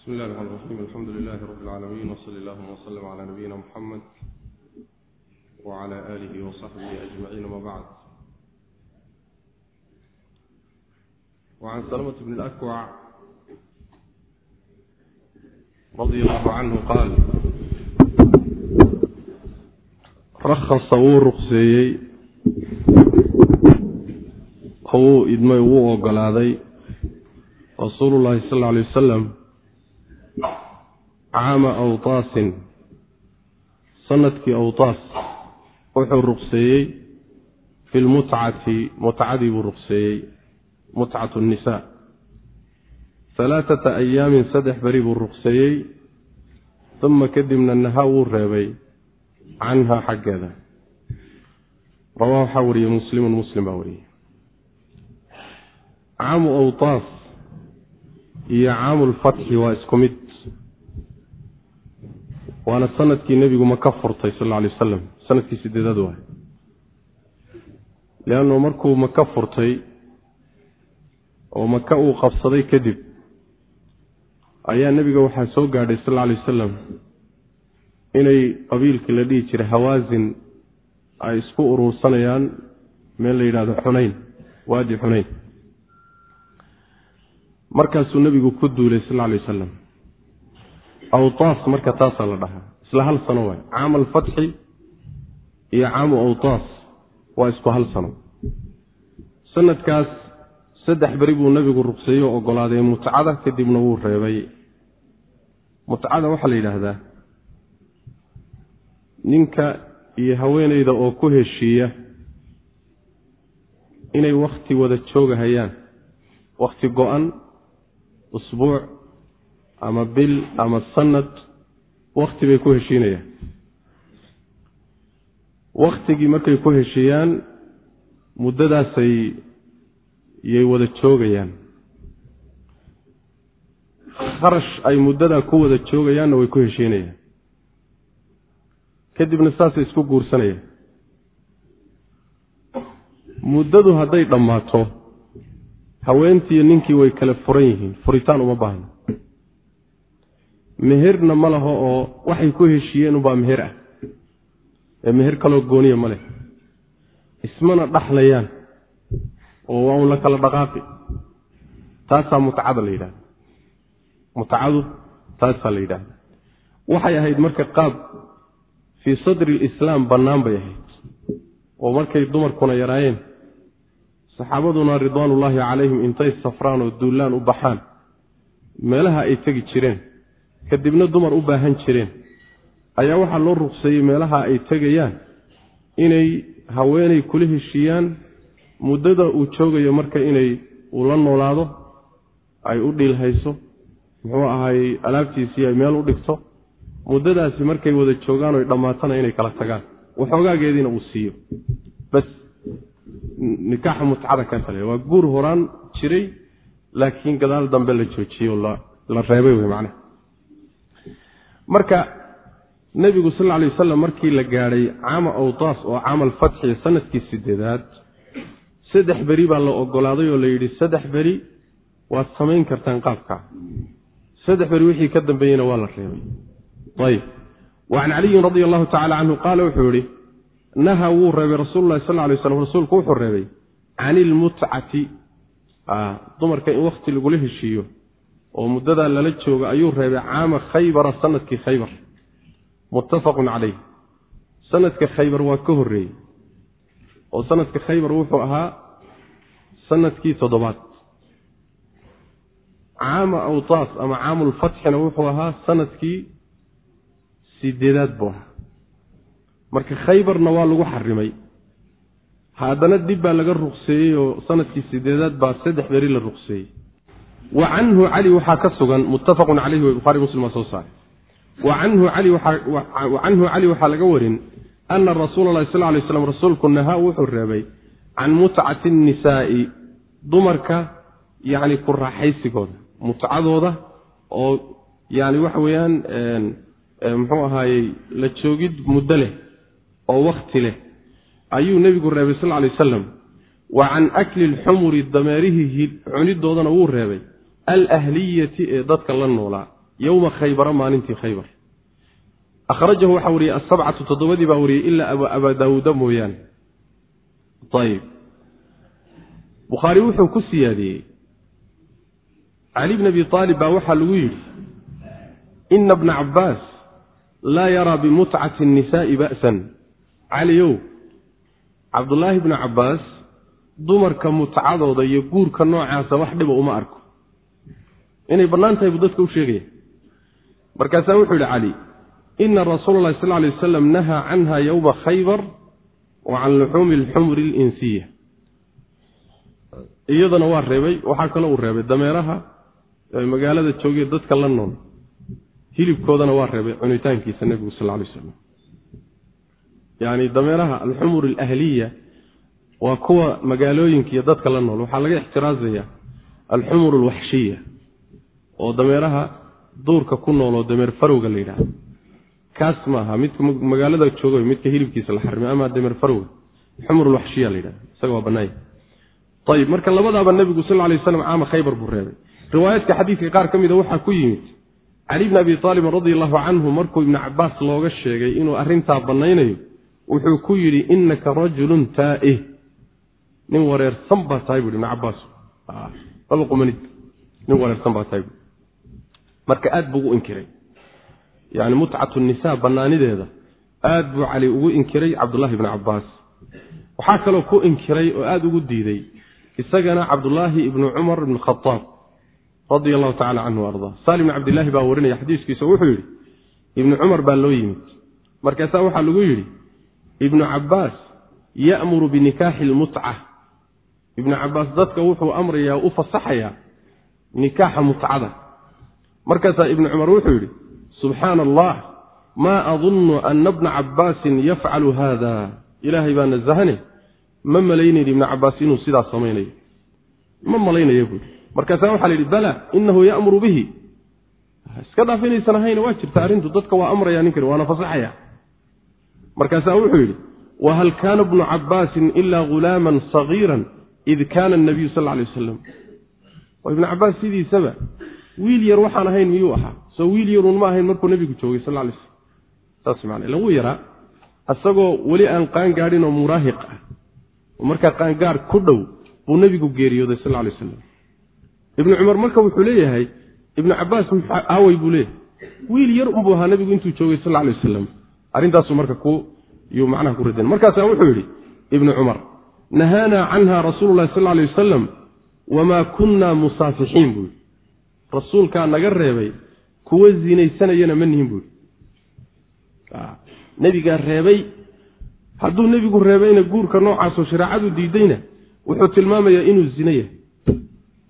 bismi illahi raxmaan raxiim alxamdu lilahi rabbi اlcaalamiin wsali allahuma wslm cala nabiyina muxamed wcala aalihi wasaxbihi ajmaciin ama bacd wacan salamة bn اlakwac radia allahu canhu qaal rakhasa wuu ruqseeyey oo wuu idmay wuu ogolaaday rasuulu llahi sal lla alay wasalam caama awtaasin. Sanadkii awtaas wuxuu ruqseeyey fi lmutcati mutcadii buu ruqseeyey mutcat nnisaa halaaثata ayaamin saddex beri buu ruqseeyey uma kadibna naha wuu reebay canha xaggeeda. Rawaa waxaa wariyey muslimun muslim baa wariyey caamu awtaas iyo caamu lfatxi waa isku mid waana sannadkii nebigu maka furtay sal alay wasalam sannadkii sideedaad waay. Leannu markuu maka furtay oo maka uu qabsaday kadib ayaa nebiga waxaa soo gaadhay sal alay wasalam inay qabiilkii la dhihi jiray hawaasin ay isku uruursanayaan meel la yidhahdo xunayn waadi xunayn. Markaasuu nebigu ku duulay sal alay wasalam awtaas marka taasaa la dhahaa isla hal sano waay caam alfatxi iyo caamu awtaas waa isku hal sano sanadkaas saddex beri buu nebigu ruqseeyey oo ogolaaday mutcada kadibna wuu reebay mutcada waxaa la yidhaahdaa ninka iyo haweeneyda oo ku heshiiya inay wakhti wada joogahayaan wakhti go-an usbuuc ama bil ama sanad wakti bay ku heshiinayaan. Waktigii markay ku heshiiyaan muddadaasay yay wada joogayaan. Kharash ay muddadaa ku wada joogayaanna way ku heshiinayaan. Kadibna saasay isku guursanayaan. Muddadu hadday dhammaato haweentiiyo ninkii way kala furan yihiin furitaan uma baahno meherna ma laho oo waxay ku heshiiyeen ubaa meher ah. Ee meher kaloo gooniya ma leh. Ismana dhaxlayaan oo waa un la kala dhaqaaqi. Taasaa mutcada la yidhahda mutcadu taasaa la yidhahda waxay ahayd marka qaab fii sadri lislaam bannaan bay ahayd. Oo markay dumarkuna yaraayeen. Saxaabaduna ridwaanullaahi calayhim intay safraan oo duullaan u baxaan. Meelaha ay tegi jireen kadibna dumar u baahan jireen. Ayaa waxaa loo ruqseeyey meelaha ay tegayaan inay haweenay kula heshiiyaan muddada uu joogayo marka inay uu la noolaado ay u dhiilhayso muxuu ahaay alaabtiisii ay meel u dhigto muddadaasi markay wada joogaan oy dhammaatana inay kala tagaan. Waxoogaageediina uu siiyo. Bas nikaaxa mutcada kaasa le waa guur horaan jiray laakiin gadaal dambe la joojiyey oo la reebay wey macnaha marka nebigu sal alay wasalam markii la gaadhay caama awtaas oo caamal fatxi sannadkii sideedaad saddex beri baa la ogolaaday oo la yidhi saddex beri waad samayn kartaan qaabkaa saddex beri wixii ka dambeeyeyna waa la reebay. Ayib. Wa can caliyin radi allahu tacala canhu qaala wuxuu yihi naha wuu reebay rasuulu lahi sal lay slam rasuulku wuxuu reebay can ilmutcati dumarka in wakti lagula heshiiyo oo muddadaa lala jooga ayuu reebay caama khaybara sannadkii khaybar. Muttafaqun calayh. Sanadka khaybar waa ka horreeyey. Oo sanadka khaybar wuxuu ahaa sannadkii toddobaad. Caama awtaas ama caamulfatxina wuxuu ahaa sannadkii sideedaad buu ahaa. Marka khaybarna waa lagu xarimay. Haddana dib baa laga ruqseeyey oo sannadkii sideedaad baa saddex beri la ruqseeyey wa canhu cali waxaa ka sugan muttafaqun caleyhi w buhari muslim waa soo saaray. Wa canhu cali waxaa laga warin ana rasuula lahi sal lay slam rasuulku nahaa wuxuu reebay can mutcati nnisaa'i dumarka yacni ku raaxaysigooda. Mutcadooda oo yani waxa weeyaan muxuu ahaayey la joogid muddo leh oo wakti leh ayuu nebigu reebay sal lay wasalam wa can akli lxumuri dameerihii cunidoodana wuu reebay alahliyati ee dadka la noolaa yowma khaybara maalintii khaybar. Akhrajahu waxaa wariyey asabcatu toddobadii baa wariyey ilaa abaa daawuuda mooyaane. Ayib bukhaari wuxuu ku siyaadiyey cali bn abi aalib baa waxaa lagu yidhi ina bna cabbaas laa yaraa bimutcati nnisaa'i ba'san. Caliow cabdullaahi bnu cabbaas dumarka mutcadooda iyo guurka noocaasa wax dhiba uma arko inay bannaan tahay buu dadka u sheegaya markaasaa wuxuu yidhi cali ina rasuula sal lay wasalam nahaa canha yowma khaybar wa can luxuumi alxumri alinsiya iyadana waa reebay waxaa kaloo uu reebay dameeraha magaalada joogee dadka la nool. Hilibkoodana waa reebay cunitaankiisa nebigu sal lay wasalam yacni dameeraha alxumur alahliya waa kuwa magaalooyinka iyo dadka la nool. Waxaa laga ixtiraazaya alxumur alwaxshiya oo dameeraha duurka ku nool oo dameer farowga la yidhahdo kaas maaha midka magaalada jooga midka hilibkiisa la xarimay ama dameer farowga xumur alwaxshiya la yidhahdo isaga waa banaanya ayib marka labadaaba nebigu sal lay waslam caama khaybar buu reebay. Riwaayaadka xadiidka qaar ka mida waxaa ku yimid cali bni abi aalibin radi allahu canhu markuu ibnu cabaas looga sheegay inuu arrintaa bannaynayo wuxuu ku yidhi inaka rajulun taa'ih nin wareersan baa tahay bui ibnu cabaas alqumanid nin wareersan baa tahay bui marka aad buu ugu inkiray. Yani mutcatu nisaa bannaanideeda aad buu cali ugu inkiray cabdullahi ibni cabaas waxaa kaloo ku inkiray oo aada ugu diiday isagana cabdullaahi ibnu cumar ibn khaaab radia allahu tacala canhu arda salim bn cabdillaahi baa warinaya xadiiskiisa wuxuu yidhi ibnu cumar baa loo yimid. Markaasaa waxaa lagu yidhi ibnu cabbaas ya'muru binikaaxi lmutca ibnu cabbaas dadka wuxuu amrayaa u fasaxayaa nikaaxa mutcada markaasaa ibnu cumar wuxuu yidhi subxaana allah maa adunnu ana bna cabbaasin yafcalu haada ilaahay baa nasahane ma malaynayn ibnu cabbaas inuu sidaas samaynayo. Ma malaynayo buui markaasaa waxaa la yidhi bala inahu ya'muru bihi. Iska dhaaf inaysan ahayna waa jirta arrintu dadka waa amraya ninkani waana fasaxaya markaasaa wuxuu yidhi wahal kaana bnu cabbaasin ilaa ghulaaman sagiiran id kaana anabiyu sal alay wasalam ibnu cabbaas sidiisaba wiil yar waxaan ahayn miyuu ahaa? Soo wiil yaruun ma ahayn markuu nebigu joogay sal lay man lagu yaraa. Isagoo weli aan qaangaadhin oo muraahiq ah. Oo markaa qaangaadh ku dhow buu nebigu geeriyooday sal lay wasalam ibnu cumar marka wuxuu leeyahay ibnu cabaas aawey buu leeyahay. Wiil yar unbuu ahaa nebigu intuu joogay sal lay wasalam arrintaasu marka yuu macnaha ku radeen markaasaa wuxuu yidhi ibnu cumar nahaanaa canha rasuulu llahi sal lay wasalam wamaa kunnaa musaafixiin buu yidhi rasuulkaa naga reebay kuwa zinaysanayana ma nihin buu yidhi. Nebigaa reebay hadduu nebigu reebayna guurka noocaasoo shareecadu diidayna wuxuu tilmaamayaa inuu zino yahay.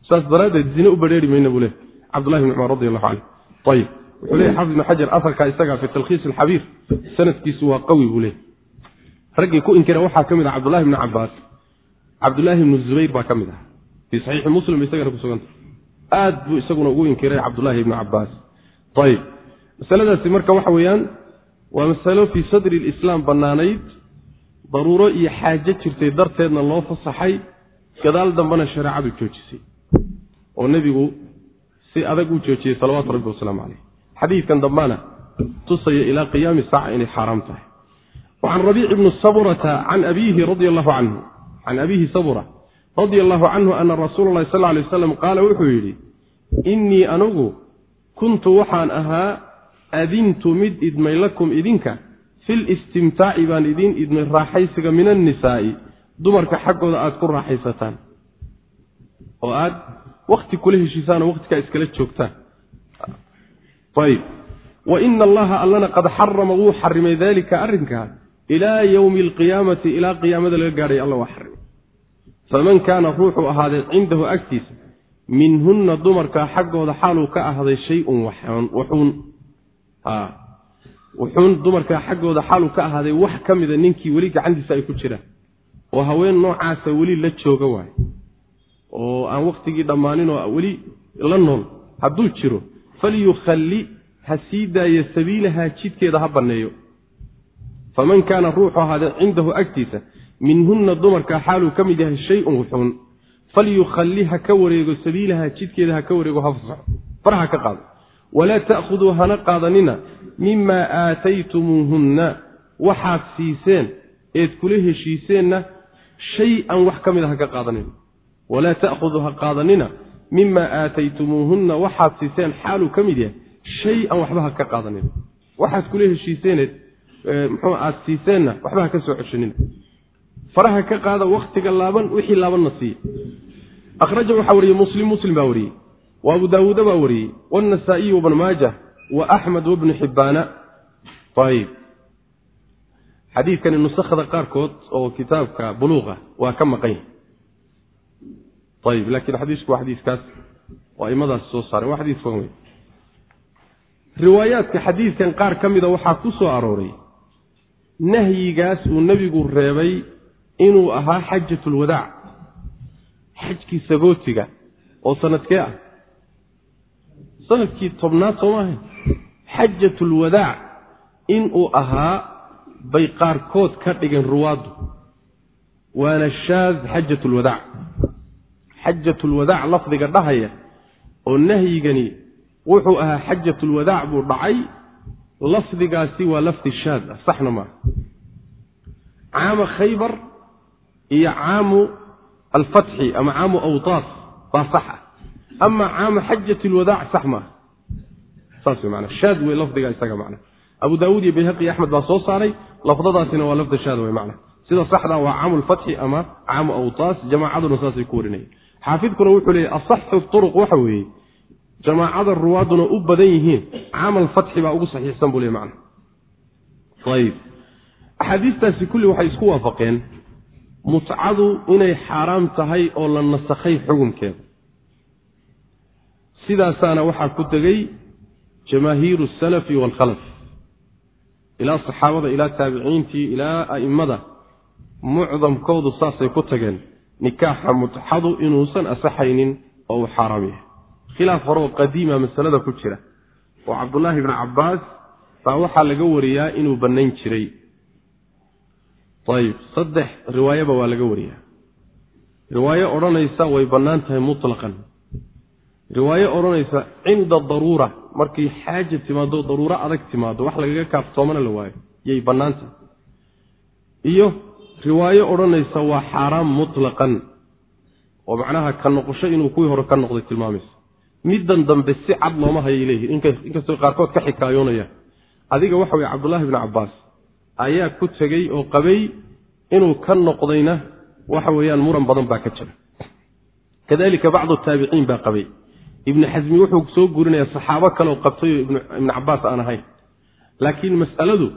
Saas daraaddeed zine u badheeri mayna buu leey cabdullahi bn cumar radi allahu canhu. Ayib wuxuu leeyahy xafid ibn xajar afarkaa isagaa fi talkhiis alxabiir sanadkiisu waa qawi buu leeyay raggii ku inkira waxaa ka mid ah cabdullahi bni cabaas cabdullaahi bnu zubayr baa ka mid ah. Fii saxiixi muslim isagana kusuganta aad buu isaguna ugu inkiray cabdullaahi ibnu cabaas ayib masaladaasi marka waxa weeyaan waa masalo fii sadri lislaam bannaanayd daruuro iyo xaajo jirtay darteedna loo fasaxay gadaal dambena shareecadu joojisay oo nebigu si adag u joojiyey salawaatu rabbi wasalaamu caleyh xadiidkan dambana tusaya ilaa qiyaami saaca inay xaaraam tahay. Wacan rabiic ibni saburata can abiihi radi allahu canhu. Can abiihi sabura radia allahu canhu ana rasuula allahi sal alay wasalam qaala wuxuu yidhi innii anugu kuntu waxaan ahaa adintu mid idmay lakum idinka fil istimtaaci baan idiin idmay raaxaysiga min annisaa'i dumarka xaggooda aada ku raaxaysataan. Oo aad wakti kula heshiisaan oo waktikaa iskala joogtaan. Ayib wa ina allaha allana qad xarama wuu xarimay dalika arrinkaa ilaa yowmi alqiyaamati ilaa qiyaamada laga gaadhay alla waa xarimay faman kaana ruuxuu ahaaday cindahu agtiisa minhunna dumarkaa xaggooda xaaluu ka ahday shay-un waxuun wuxuun dumarkaa xaggooda xaaluu ka ahaaday wax ka mida ninkii weli gacantiisa ay ku jiraan. Oo haween noocaasa weli la jooga waayo oo aan wakhtigii dhammaanin oo weli la nool hadduu jiro falyukhalli ha sii daayo sabiilahaa jidkeeda ha banneeyo. Faman kaana ruuxu ahaadee cindahu agtiisa minhunna dumarkaa xaaluu ka mid yahay shay-un wuxuun. Falyukhalli ha ka wareego sabiilahaa jidkeeda ha ka wareego ha fasaxo farha ka qaado. Walaa ta'khuduu hana qaadanina mimaa aataytumuuhunna. Waxaad siiseen eed kula heshiiseenna shay-an wax ka mid a ha ka qaadanina. Walaa ta'khuduu ha qaadanina mimaa aataytumuuhunna. Waxaad siiseen xaaluu ka mid yahay shay-an waxba ha ka qaadanina. Waxaad kula heshiiseeneed muxuu aad siiseenna waxba ha ka soo ceshanina faraha ka qaada waktiga laaban wixii laabanna siiya akhraja waxaa wariyey muslim muslim baa wariyey wa abu daawuuda baa wariyey wاnasaa'iy wbn maajah wa axmed wbnu xibbaana ayb xadiidkani nusakhda qaarkood oo kitaabka buluuqa waa ka maqan yahay. Ayb laakiin xadiisku waa xadiiskaas. Oo aimadaas soo saareen waa xadiis fogan wey riwaayaadka xadiidkan qaar ka mida waxaa ku soo arooray. Nahyigaas uu nebigu reebay inuu ahaa xajat lwadaac xajkii sagootiga oo sanadkee ah. Sanadkii tobnaad soo maahayn xajat lwadaac inuu ahaa bay qaarkood ka dhigeen ruwaaddu. Waana shaaz xajat lwadaac xajat lwadaac lafdiga dhahaya oo nahyigani wuxuu ahaa xajat lwadaac buu dhacay. Lafdigaasi waa lafdi shaad ah saxna maaha. Caama khaybar iyo caamu alfatxi ama caamu awtaas baa sax ah ama caama xajat lwadaac sax maaha saas mana shaad wey lafdiga isaga macna abu daawuud iyo bayhaqi axmed baa soo saaray lafdadaasina waa lafda shaad wey macna sida saxda waa caamu lfatxi ama caamu awtaas jamaacaduna saasay ku warinaya xaafidkuna wuxuu leeyay asaxu turuq waxa weeye jamaacada ruwaaduna u badan yihiin camal fatxi baa ugu saxiixsan buu le macna ayib axaadiistaasi kulli waxay isku waafaqeen mutcadu inay xaaraam tahay oo la nasakhay xukunkeeda. Sidaasaana waxaa ku tegey jamaahiiru asalafi waalkhalaf ilaa saxaabada ilaa taabiciintii ilaa a'immada mucdamkoodu saasay ku tageen nikaaxa mutxadu inuusan asaxaynin oo uu xaaraam yahay. Khilaaf hore qadiima masalada ku jira oo cabdullaahi ibni cabbaas baa waxaa laga wariyaa inuu bannayn jiray ayib saddex riwaayaba waa laga wariyaa riwaayo odhanaysa way bannaan tahay mutlaqan. Riwaayo odhanaysa cinda daruura markay xaaja timaado daruuro adag timaado wax lagaga kaaftoomana la waayo yay bannaan tahay. Iyo riwaayo odhanaysa waa xaaraam mutlaqan oo macnaha ka noqosho inuu kuwii hore ka noqday tilmaamaysa middan dambe si cad looma hayay leeyihiin inkastoo qaarkood ka xikaayoonayaan. Adiga waxa weye cabdullaahi bni cabbaas ayaa ku tegey oo qabay inuu ka noqdayna waxa weeyaan muran badan baa ka jira. Kadalika bacdu taabiciin baa qabay. Ibnu xasmi wuxuu soo guurinayaa saxaabo qabtay oo ibnu cabbaas aan ahayn. Laakiin mas'aladu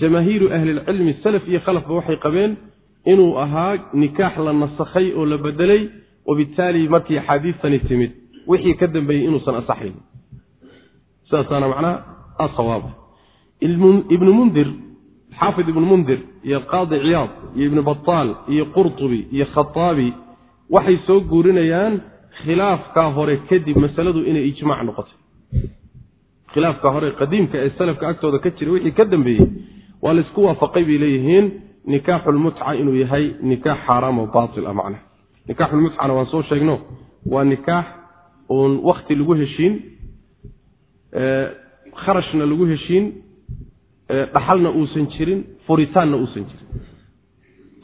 jamaahiiru ahlilcilmi salaf iyo khalafba waxay qabeen inuu ahaa nikaax la nasakhay oo la bedelay wabittaali markii axaadiistani timid. Wixii ka dambeeyey inuusan asaxayn. Sidaasaana macnaha asawaaba ibnu mundir xaafid ibnu mundir iyo qaadi ciyaad iyo ibnu bataal iyo qurtubi iyo khataabi waxay soo guurinayaan khilaafkaa hore kadib masaladu inay ijmaac noqotay khilaafka hore qadiimka ee salafka agtooda ka jira wixii ka dambeeyey waa laysku waafaqay bay leeyihiin nikaaxulmutca inuu yahay nikaax xaaraam oo baatil ah macnaha nikaaxulmutcana waan soo sheegno waa nikaax uun wakti lagu heshiin kharashna lagu heshiin dhaxalna uusan jirin furitaanna uusan jirin.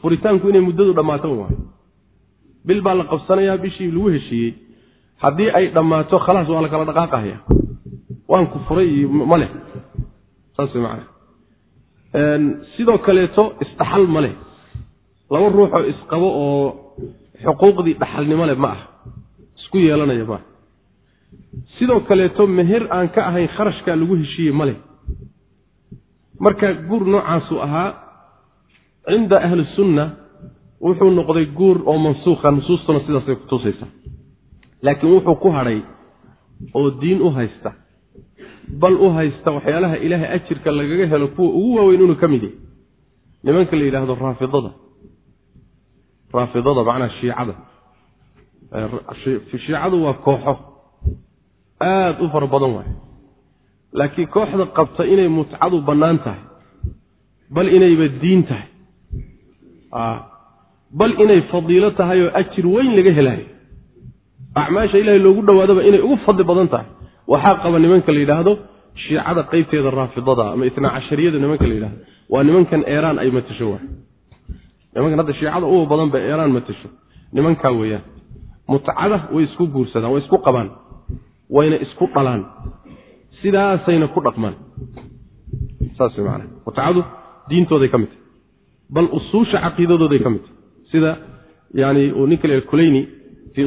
Furitaanku inay muddadu dhammaato bil baa la qabsanayaa bishii lagu heshiiyey. Haddii ay dhammaato khalaas waa la kala dhaqaaqahaya waan ku furay iyo ma leh. Saas macana sidoo kaleeto isdhaxal ma leh. Laba ruuxoo isqabo oo xuquuqdii dhaxalnimo leh ma ah isku yeelanaya maaha sidoo kaleeto meher aan ka ahayn kharashkaa lagu heshiiyey ma leh marka guur noocaasuu ahaa cinda ahli sunna wuxuu noqday guur oo mansuukha nusuustuna sidaasay kutusaysaa laakiin wuxuu ku hadhay oo diin u haysta bal u haysta waxyaalaha ilaahay ajirka lagaga helo kuwa ugu waaweyn inuu ka mid yahay. Nimanka la yidhaahdo raafidada raafidada macnaha shiicada shiicadu waa kooxo aada u fara badan waay laakiin kooxda qabta inay mutcadu bannaan tahay bal inayba diin tahay bal inay fadiilo tahay oo ajir weyn laga helaayo acmaasha ilaahay loogu dhowaadaba inay ugu fadli badan tahay. Waxaa qaba nimanka la yidhaahdo shiicada qeybteeda raafidada ama itnaa cashariyada nimanka la yidhahdo waa nimankan eeraan ay matasho wa nimankan hadda shiicada uwa badan ba eeraan matasho. Nimankaa weeyaan. Mutcada way isku guursadaan way isku qabaan wayna isku dhalaan sidaasayna ku dhaqmaan. Saas way maanaa mutcadu diintooday ka mid tahay. Bal usuusha caqiidadooday ka mid tahay. Sida yani uu ninka la kulayni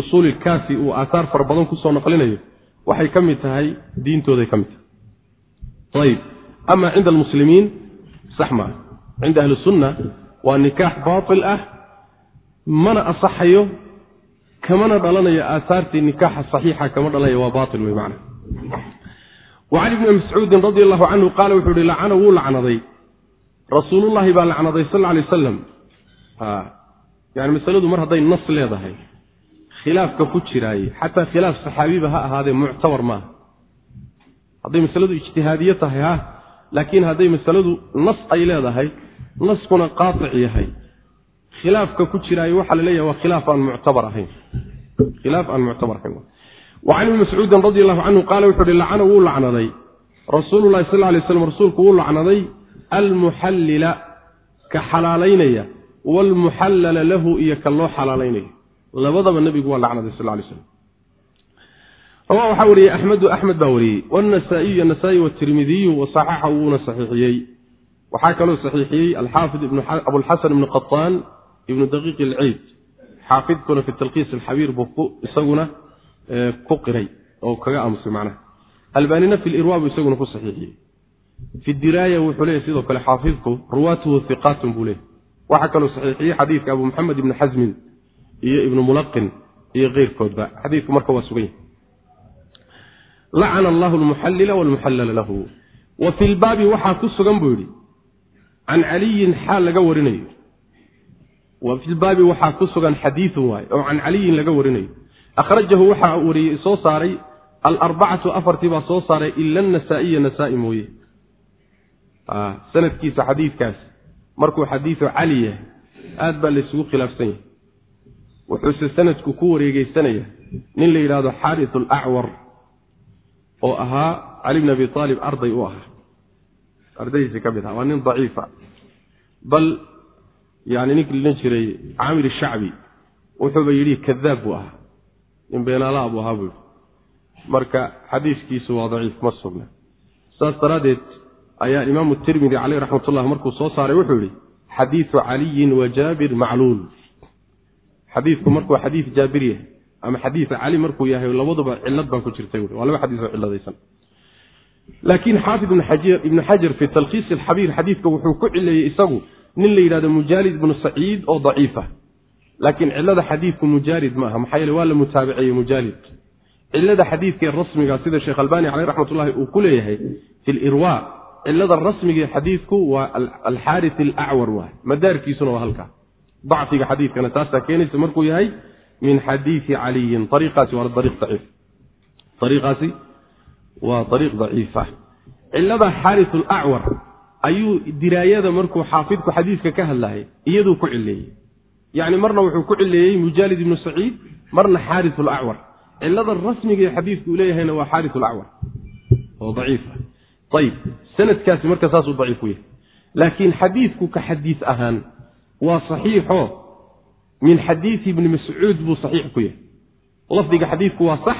usuuli ilkaafi uu aaaar fara badan ku soo naqlinayo waxay ka mid tahay diintooday ka mid tahay. Ayib ama cinda almuslimiin sax maaha cinda ahli sunna waa nikaax baatil ah mana asaxayo kamana dhalanayo aahaartii nikaaxa saxiixa kama dhalanaya waa baatil wey macna wacan ibni mascuudin radi allahu canhu qaala wuxuu ihi lacana wuu lacnaday rasuulullahi baa lacnaday sal lla alay wasalam yani masaladu mar hadday nas leedahay khilaafka ku jiraaye xataa khilaaf saxaabiba ha ahaadee muctabar maaha hadday masaladu ijtihaadiye tahay ha laakiin hadday masaladu nas ay leedahay naskuna qaatic yahay khilaafka ku jiraaye waxaa la leeyahay waa khilaaf aan muctabar ahayn khilaaf aan muctabar ahayn wa can ibni mascuudin radi allahu canhu qaala wuxu uhi lacana wuu lacnaday. Rasuululahi sal alay slam rasuulku wuu lacnaday almuxallila ka xalaalaynaya waalmuxallala lahu iyo ka loo xalaalaynayo labadaba nebigu waa lacnaday sal lay slam rawa waxaa wariyey axmedu axmed baa wariyey wanasaa-iyu nasaa-i watirmidiyu wasaxaxa wuuna saxiixiyey. Waxaa kaloo saxiixiyey alxaafid abulxasan ibnu qataan ibnu daqiiq ilciid xaafidkuna fi talkiis alxabiir buu isaguna ku qiray oo kaga aamusay macnaha. Albanina fi lirwa buu isaguna ku saxiixiyey. Fi diraaya wuxuu leeyahy sidoo kale xaafidku ruwaatuhu hiqaatun buu leeyay waxaa kaloo saxiixiyey xadiidka abu maxamed ibni xasmin iyo ibnu mulaqin iyo keyrkoodba xadiidku marka waa sugan yahy lacana allahu almuxallila walmuxallala lahu. Wa fi lbaabi waxaa ku sugan buu yidhi can caliyin xaal laga warinayo. Wa fi lbaabi waxaa ku sugan xadiidun waaye oo can caliyin laga warinayo akhrajahu waxaa wariyey soo saaray alarbacatu afartii baa soo saaray ila anasaa'iya nasaa-i mooye. Sanadkiisa xadiidkaas. Markuu xadiidu cali yahay aad baa laysugu khilaafsan yahay. Wuxuuse sanadku ku wareegeysanaya nin la yidhaahdo xaaris alacwar oo ahaa cali bn abi aalib arday u ahaa. Ardaydiisi ka mid aha waa nin daciifa. Bal yani ninkii lihan jiray caamir shacbi wuxuuba yidhi kadaab buu ahaa nin beenaalaa buu ahaa buu yidhi marka xadiiskiisu waa daciif ma sugna saas daraaddeed ayaa imaamu tirmidi caleyh raxmat ullah markuu soo saaray wuxuu yihi xadiidu caliyin wa jaabir macluul. Xadiidku markuu xadiid jaabir yahay ama xadiid cali markuu yahay labaduba cilad baa ku jirtay waa laba xadiisoo ciladaysan laakiin xaafid ibnu xajar fi talkhiis alxabiir xadiidka wuxuu ku cileeyey isagu nin la yidhahdo mujaalid ibnu saciid oo daciifa laakiin cilada xadiidku mujaalid ma maxaa yeele waa la mutaabiceeyey mujaalid cilada xadiidkaee rasmiga sida sheekh albani caleyh raxmatullahi uu ku leeyahay fi lirwa cilada rasmigae xadiidku waa alxaaris alacwar waay. Madaarkiisuna waa halkaa dacfiga xadiidkana taasaa keenaysa markuu yahay min xadiidi caliyin. Ariiqaasi waa ariiq daciif. Ariiqaasi waa ariiq daciifa cilada xaaris alacwar ayuu diraayada markuu xaafidku xadiidka ka hadlayay iyaduu ku cileeyey yacni marna wuxuu ku cileeyey mujaalid ibnu saciid marna xaaris alacwar cilada rasmiga ee xadiidku uu leeyahayna waa xaaris alacwar oo daciifa ayib sanadkaasi marka saasuu daciif u laakiin xadiidku ka xadiis ahaan waa saxiixo. Min xadiidi ibni mascuud buu saxiix ku yahay. Lafdiga xadiidku waa sax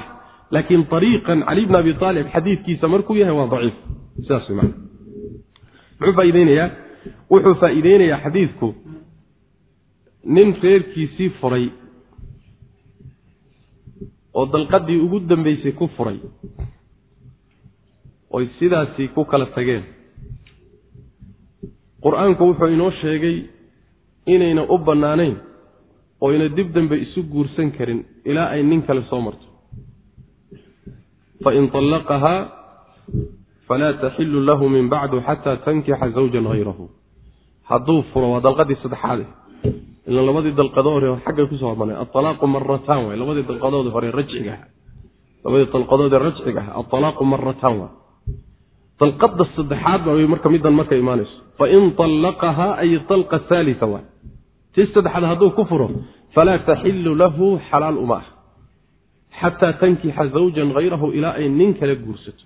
laakiin ariiqan cali bn abi aalib xadiidkiisa markuu yahay waa daciif. Sidaas man muxuu faaiideynayaa? Wuxuu faa'iideynayaa xadiidku nin reerkiisii furay oo dalqadii ugu dambeysay ku furay oy sidaasi ku kala tageen. Qur'aanku wuxuu inoo sheegay inayna u bannaanayn oyna dib dambe isu guursan karin ilaa ay nin kale soo marto. Fain طallaqahaa falaa taxilu lahu min bacdu xataa tankixa zawjan hayrahu hadduu furo waa dalqadii saddexaade ilan labadii dalqadoo hore xaggay ku soo hormarnay aalaaqu marataan waay labadii dalqadood hore rajciga aha labadii dalqadoodee rajciga aha aalaaqu waay dalqada saddexaad baa marka middan marka imaanayso. Fain allaqahaa ay dalqa haalia waay tii saddexaad hadduu ku furo falaa taxilu lahu xalaal uma ah. Xataa tankixa zawjan hayrahu ilaa ay nin kale guursato.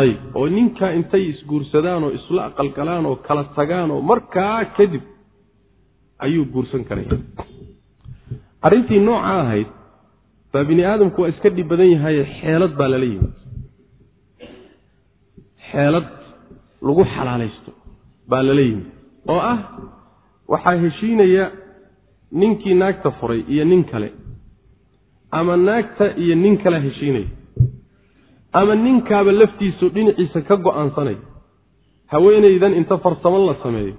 Ayib oo ninkaa intay isguursadaan oo isla aqalgalaan oo kala tagaan oo markaa kadib ayuu guursan karaya arrintii noocaa ahayd baa bini aadamku waa iska dhib badan yahaye xeelad baa lala yimid. Xeelad lagu xalaalaysto baa lala yimid. Oo ah waxaa heshiinaya ninkii naagta furay iyo nin kale. Ama naagta iyo nin kala heshiinaya. Ama ninkaaba laftiisu dhinaciisa ka go'aansanaya haweenaydan inta farsamo la sameeyo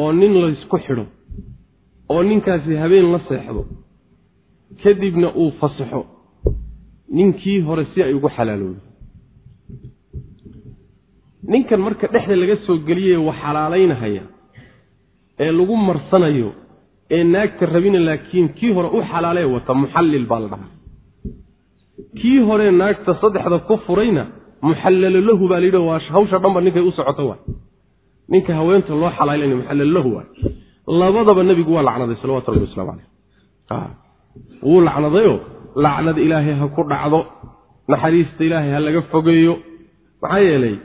oo nin laysku xidho oo ninkaasi habeen la seexdo kadibna uu fasaxo ninkii hore si ay ugu xalaalooday ninkan marka dhexda laga soo geliyay wax xalaalaynahaya ee lagu marsanayo ee naagta rabina laakiin kii hore u xalaalee wata muxallil baa la dhahaa. Kii hore naagta saddexda ku furayna muxallalo lahu baa layidhi waa hawsha dhanba ninkay u socoto waay. Ninka haweenta loo xalaalayna muxallalo lahu waay labadaba nebigu waa lacnaday salawatu rabbi waslamu caleyh wuu lacnadayoo lacnad ilaahay ha ku dhacdo. Naxariista ilaahay ha laga fogeeyo. Maxaa yeelay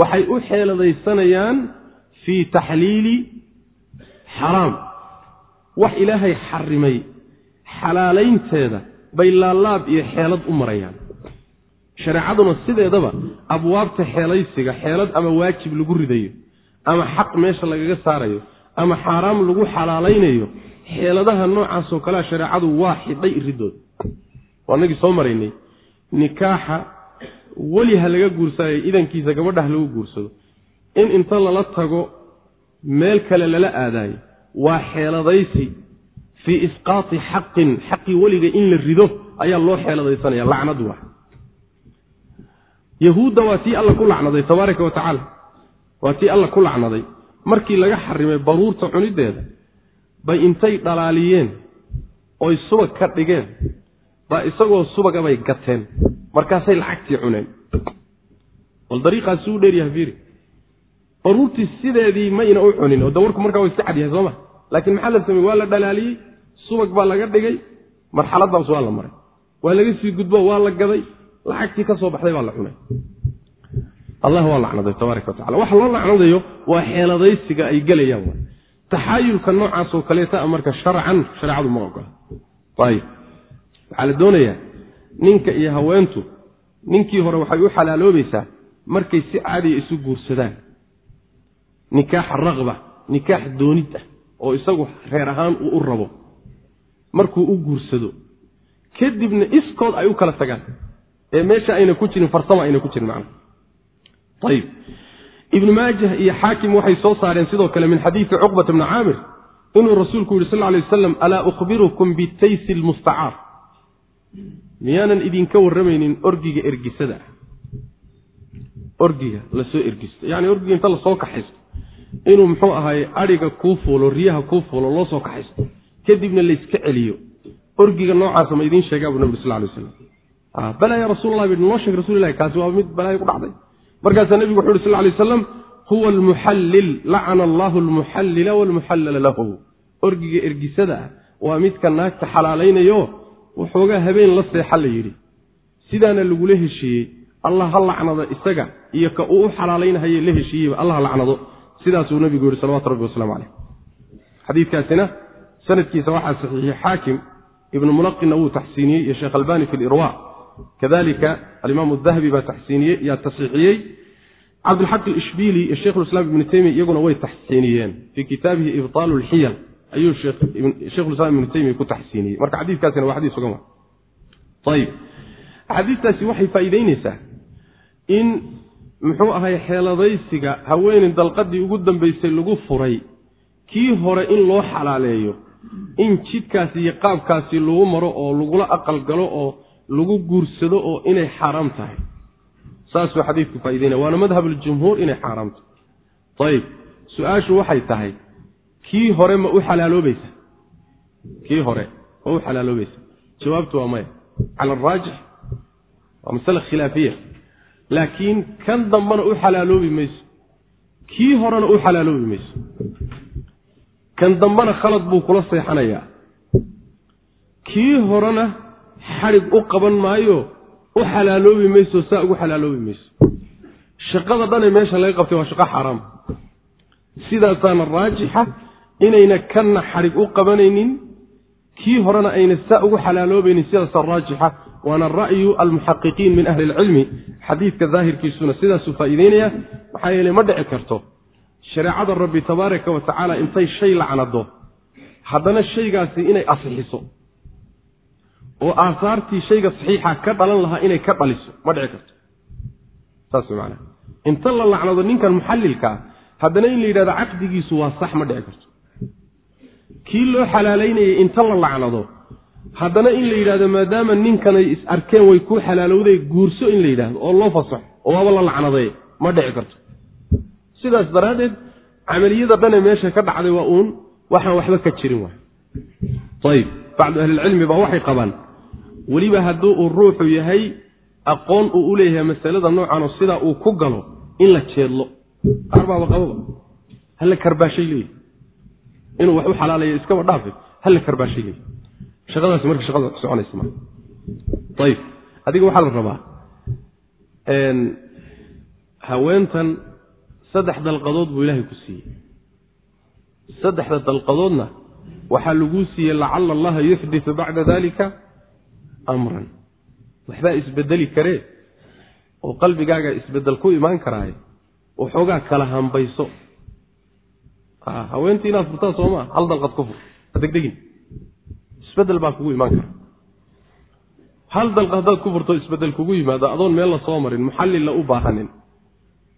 waxay u xeeladaysanayaan fii taxliili xaraam. Wax ilaahay xarimay xalaalaynteeda bay laalaab iyo xeelad u marayaan. Shareecaduna sideedaba abwaabta xeelaysiga xeelad ama waajib lagu ridayo ama xaq meesha lagaga saarayo ama xaaraam lagu xalaalaynayo xeeladaha noocaasoo kalea shareecadu waa xidhay iridooda waa nagii soo maraynay nikaaxa weli ha laga guursanayo idankiisa gabadha ha lagu guursado. In inta lala tago meel kale lala aadaayo waa xeeladaysi. Fii isqaati xaqin xaqii weliga in la rido ayaa loo xeeladaysanaya lacnad waa. Yahuudda waa tii alla ku lacnaday tabaaraka wa tacaala. Waa tii alla ku lacnaday markii laga xarimay baruurta cunideeda bay intay dhalaaliyeen oy subag ka dhigeen baa isagoo subagabay gateen markaasay lacagtii cuneen. Bal dariiqaasi u dheeryaha fiiri. Baruurtii sideedii mayna u cunin oo dawarku markaa waa iska cadyahay sooma laakiin maxaa la samey waa la dhalaaliyey subag baa laga dhigay marxaladaas waa la maray. Waa laga sii gudbo waa la gaday lacagtii ka soo baxday baa la cunay allah waa lacnaday tabaaraka wa tacala waxa loo lacnadayo waa xeeladaysiga ay gelayaan taxaayulka noocaasoo kaleeta a marka sharcan shareecadu ma ogola ayib waxaa la doonayaa ninka iyo haweentu ninkii hore waxay u xalaaloobaysaa markay si caadiya isu guursadaan. Nikaax raqba nikaax doonid ah oo isagu reer ahaan uu u rabo. Markuu u guursado kadibna iskood ay u kala tagaan. Ee meesha ayna ku jirin farsama ayna ku jirin macna ayib ibnu maajah iyo xaakim waxay soo saareen sidoo kale min xadiidi cuqbata bni caamir inuu rasuulku yihi sal lla alay wasalam alaa ukhbirukum bitaysi lmustacaar miyaanan idinka warramaynin orgiga ergisada. Ah orgiga la soo ergisto. Yacni orgiga inta la soo kaxaysto. Inuu muxuu ahaaye adhiga kuu fuulo riyaha kuu fuulo loo soo kaxaysto. Kadibna layska celiyo. Orgiga noocaasa ma idiin sheegaa buu nabig sal ly waslam balaa ya rasulallah bi noo sheeg rasulilahi kaasi waa mid balaayo ku dhacday markaasaa nebigu wuxu uhi sal lay aslam huwa almuxallil lacana allahu almuxallila walmuxallala lahu. Orgiga ergisada ah waa midka naagta xalaalaynayo waxoogaa habeen la seexa la yidhi. Sidaana lagula heshiiyey allah ha lacnado isaga iyo ka uu u xalaalaynahaye la heshiiyeyba allah lacnado sidaasuu nabigu yihi salawatu rabbi waslamu caleyh xadiikaasina sanadkiisa waxaa saxiixiyey xaakim ibnu mulaqinna wuu taxsiiniyey iyo sheekh albani fi lirwa kadalika alimaam dahabi baa taxsiiniyey yaa taxiixiyey cabdilxaq alishbili iyo sheikhulislaam ibnu teymiya iyaguna way taxsiiniyeen. Fii kitaabihi ibtaalu lxiyal ayuu sheikhulislaam ibnu teymiya ku taxsiiniyey. Marka xadiikaasina waa xadiis sugan wa ayib axaadiistaasi waxay faa'iideyneysaa in muxuu ahay xeeladaysiga haweeney dalqadii ugu dambaysay lagu furay kii hore in loo xalaaleeyo in jidkaasi iyo qaabkaasi lagu maro oo lagula aqal galo oo lagu guursado oo inay xaaraam tahay. Saasuu xadiidku faa'ideynaya waana madhab aljumhuur inay xaaraam tahay. Ayib su'aashu waxay tahay kii hore ma u xalaaloobaysa. Kii hore ma u xalaaloobaysa. Jawaabtu waa maya. Cala araajix waa masale khilaafiya. Laakiin kan dambena u xalaaloobi mayso. Kii horena u xalaaloobi mayso. Kan dambena khalad buu kula seexanayaa. Kii horena xadhig u qaban maayo u xalaaloobi mayso saa ugu xalaaloobi mayso. Shaqada dhanee meesha laga qabtay waa shaqo xaaraam sidaasaana raajixa inayna kanna xadhig u qabanaynin kii horena ayna saa ugu xalaaloobaynin sidaasa raajixa. Waana ra'yu almuxaqiqiin min ahli ilcilmi xadiidka daahirkiisuna sidaasuu faa'iideynaya maxaa yeele ma dhici karto. Shareecada rabbi tabaaraka wa tacaala intay shay lacnado. Haddana shaygaasi inay asixiso oo aasaartii shayga saxiixa ka dhalan lahaa inay ka dhaliso ma dhici karto. Saas macanaha inta la lacnado ninkan muxallilkaa haddana in la yidhahdo caqdigiisu waa sax ma dhici karto. Kii loo xalaalaynayay inta la lacnado haddana in la yidhahdo maadaama ninkanay is arkeen way kuu xalaalowday guurso in la yidhahdo oo loo fasaxo oo waaba la lacnaday ma dhici karto. Sidaas daraaddeed camaliyada dhanee meesha ka dhacday waa uun waxaan waxba ka jirin waay. Ayib bacdu ahlilcilmi baa waxay qabaan weliba hadduu uu ruuxu yahay aqoon uu u leeyahay masalada noocanoo sidaa uu ku galo in la jeedlo. Qaar baaba qababa hala karbaashay leeyahy inuu wax u xalaalayo iskaba dhaafe hala karbaashay leeyahy shaqadaasi marka shaqada soconaysa ma ayib adiga waxaa la rabaa haweentan saddex dalqadood buu ilaahay ku siiyey. Saddexda dalqadoodna waxaa laguu siiyey lacala allaha yuxditu bacda dalika amran. Waxbaa isbedeli karee oo qalbigaaga isbeddel ku imaan karaaye waxoogaa kala hambayso. Haweentii inaad furtaa soomaa hal dalqad ku fur. Adegdegin isbeddel baa kugu imaan kara. Hal dalqad haddaad ku furto isbeddel kugu yimaado adoon meel la soo marin muxallilla u baahanin.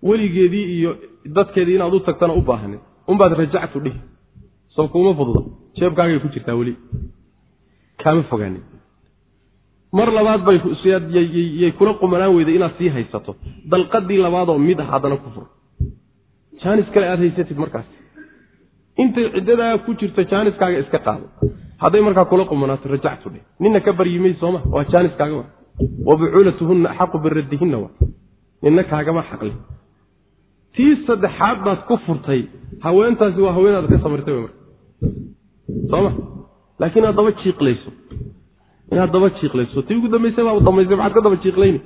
Weligeedii iyo dadkeedii inaad u tagtana u baahanin. Unbaad rajactu dhihi. Soo kuuma fududa. Jeebkaagay ku jirtaa weli. Kaama fogaanin mar labaad bayyay kula qumanaan weyday inaad sii haysato. Dalqadii labaadoo mid ah haddana ku fur. Jaanis kale aad haysatid markaas. Intay ciddadaa ku jirto jaaniskaaga iska qaado. Hadday markaa kula qumanaato rajactu dheh nina ka baryimay sooma waa jaaniskaaga wa wa bucuulatuhunna axaqu biraddihinna wa? Nina kaagama xaqli tii saddexaad baad ku furtay haweentaasi waa haweenaad ka samartay w marka. Soma laakiin inaad daba jiiqlayso inaad daba jiiqlayso tii ugu dambaysay baaba damaysay maxaad ka daba jiiqlayni?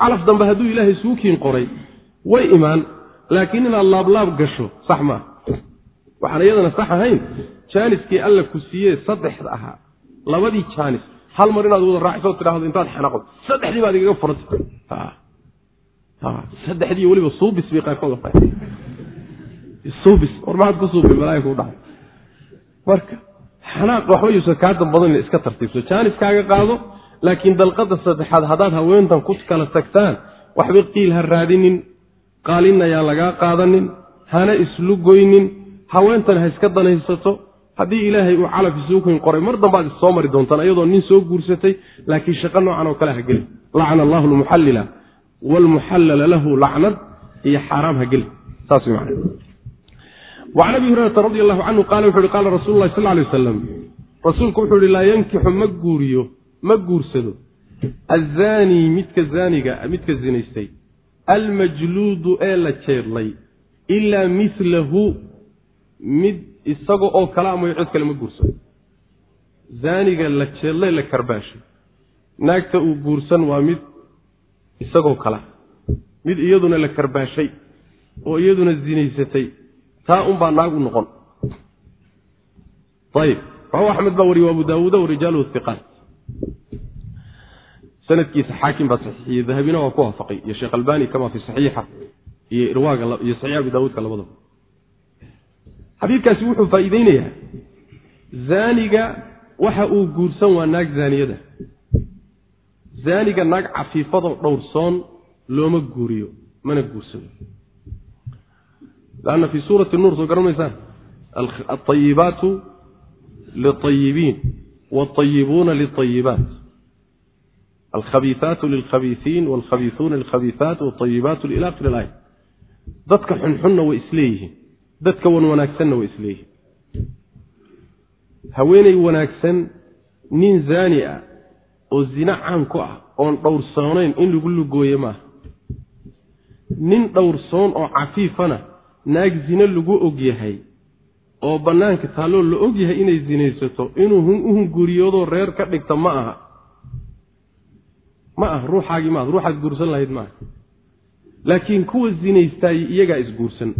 Calaf dambe hadduu ilaahay suukiin qoray way imaan laakiin inaad laablaab gasho sax maaha waxaan iyadana sax ahayn jaaniskii alla ku siiyee saddexda ahaa labadii jaanis hal mar inaad wada raaciso tidhaahdo intaad xanaaqdo saddexdii baad igaga furantay. Saddexdii weliba suubis bay qaarkood suubis war maxaad ku suubi malaaya ku dhacay marka xanaaq waxba yuusan kaa dambadan iska tartiibso jaaniskaaga qaado laakiin dalqada saddexaad haddaad haweentan ku kala tagtaan waxba qiil ha raadinin qaalin ayaan lagaa qaadanin hana islugoynin haweentan ha iska danaysato. Haddii ilaahay uu calaf isuukin qoray mar dambaad issoo mari doontaan iyadoo nin soo guursatay laakiin shaqo noocan oo kale ha gelin. Lacana allahu lmuxallila wlmuxallala lahu lacnad iyo xaaraam ha geli saas man wacan abi hurayrata radi allahu canhu qaala wuxu uhi qaala rasulu lahi sal lay wasalam rasuulku wuxuu ihi laa yankixu ma guuriyo ma guursado azaanii midka zaaniga midka zinaystay almajluudu ee la jeedlay ilaa milahu mid isaga oo kala amayo cid kale ma guursado zaaniga la jeedlay la karbaashay naagta uu guursan waa mid isagoo kala mid iyaduna la karbaashay oo iyaduna zinaysatay taa unbaa naag u noqon. Ayib rawahu axmed baa wariye abu daawuuda warijaaluhu hiqaat sanadkiisa xaakim baa saxiixiyey dahabina waa ku waafaqay iyo sheekh albani kama fi saxiixa iyo irwaaga iyo saxiix abi daawuudka labadaba. Xadiidkaasi wuxuu faa'iideynayaa. Zaaniga waxa uu guursan waa naag zaaniyada. Zaaniga naag cafiifadoo dhowrsoon looma guuriyo mana guursado lanna fii suurati nuur soo garan maysaan alطayibaatu liلطayibiin wاطayibuuna liلطayibaat alkhabiiثaatu lilkhabiiثiin wاlkhabiiثuuna lilkhabiiثaat wاطayibaatu ila akhiri اlaaya dadka xunxunna way isleeyihiin dadka wan wanaagsanna way isleeyihiin haweeney wanaagsan nin zaani ah oo zine caan ku ah oon dhowrsoonayn in lagu lugooye maaha nin dhowrsoon oo cafiifana naag zine lagu og yahay oo bannaanka taalloo la og yahay inay zinaysato inuu u hunguriyoodoo reer ka dhigta ma aha. Ma aha ruuxaagii maaha ruuxaad guursan lahayd maaha laakiin kuwa zinaystaay iyagaa isguursan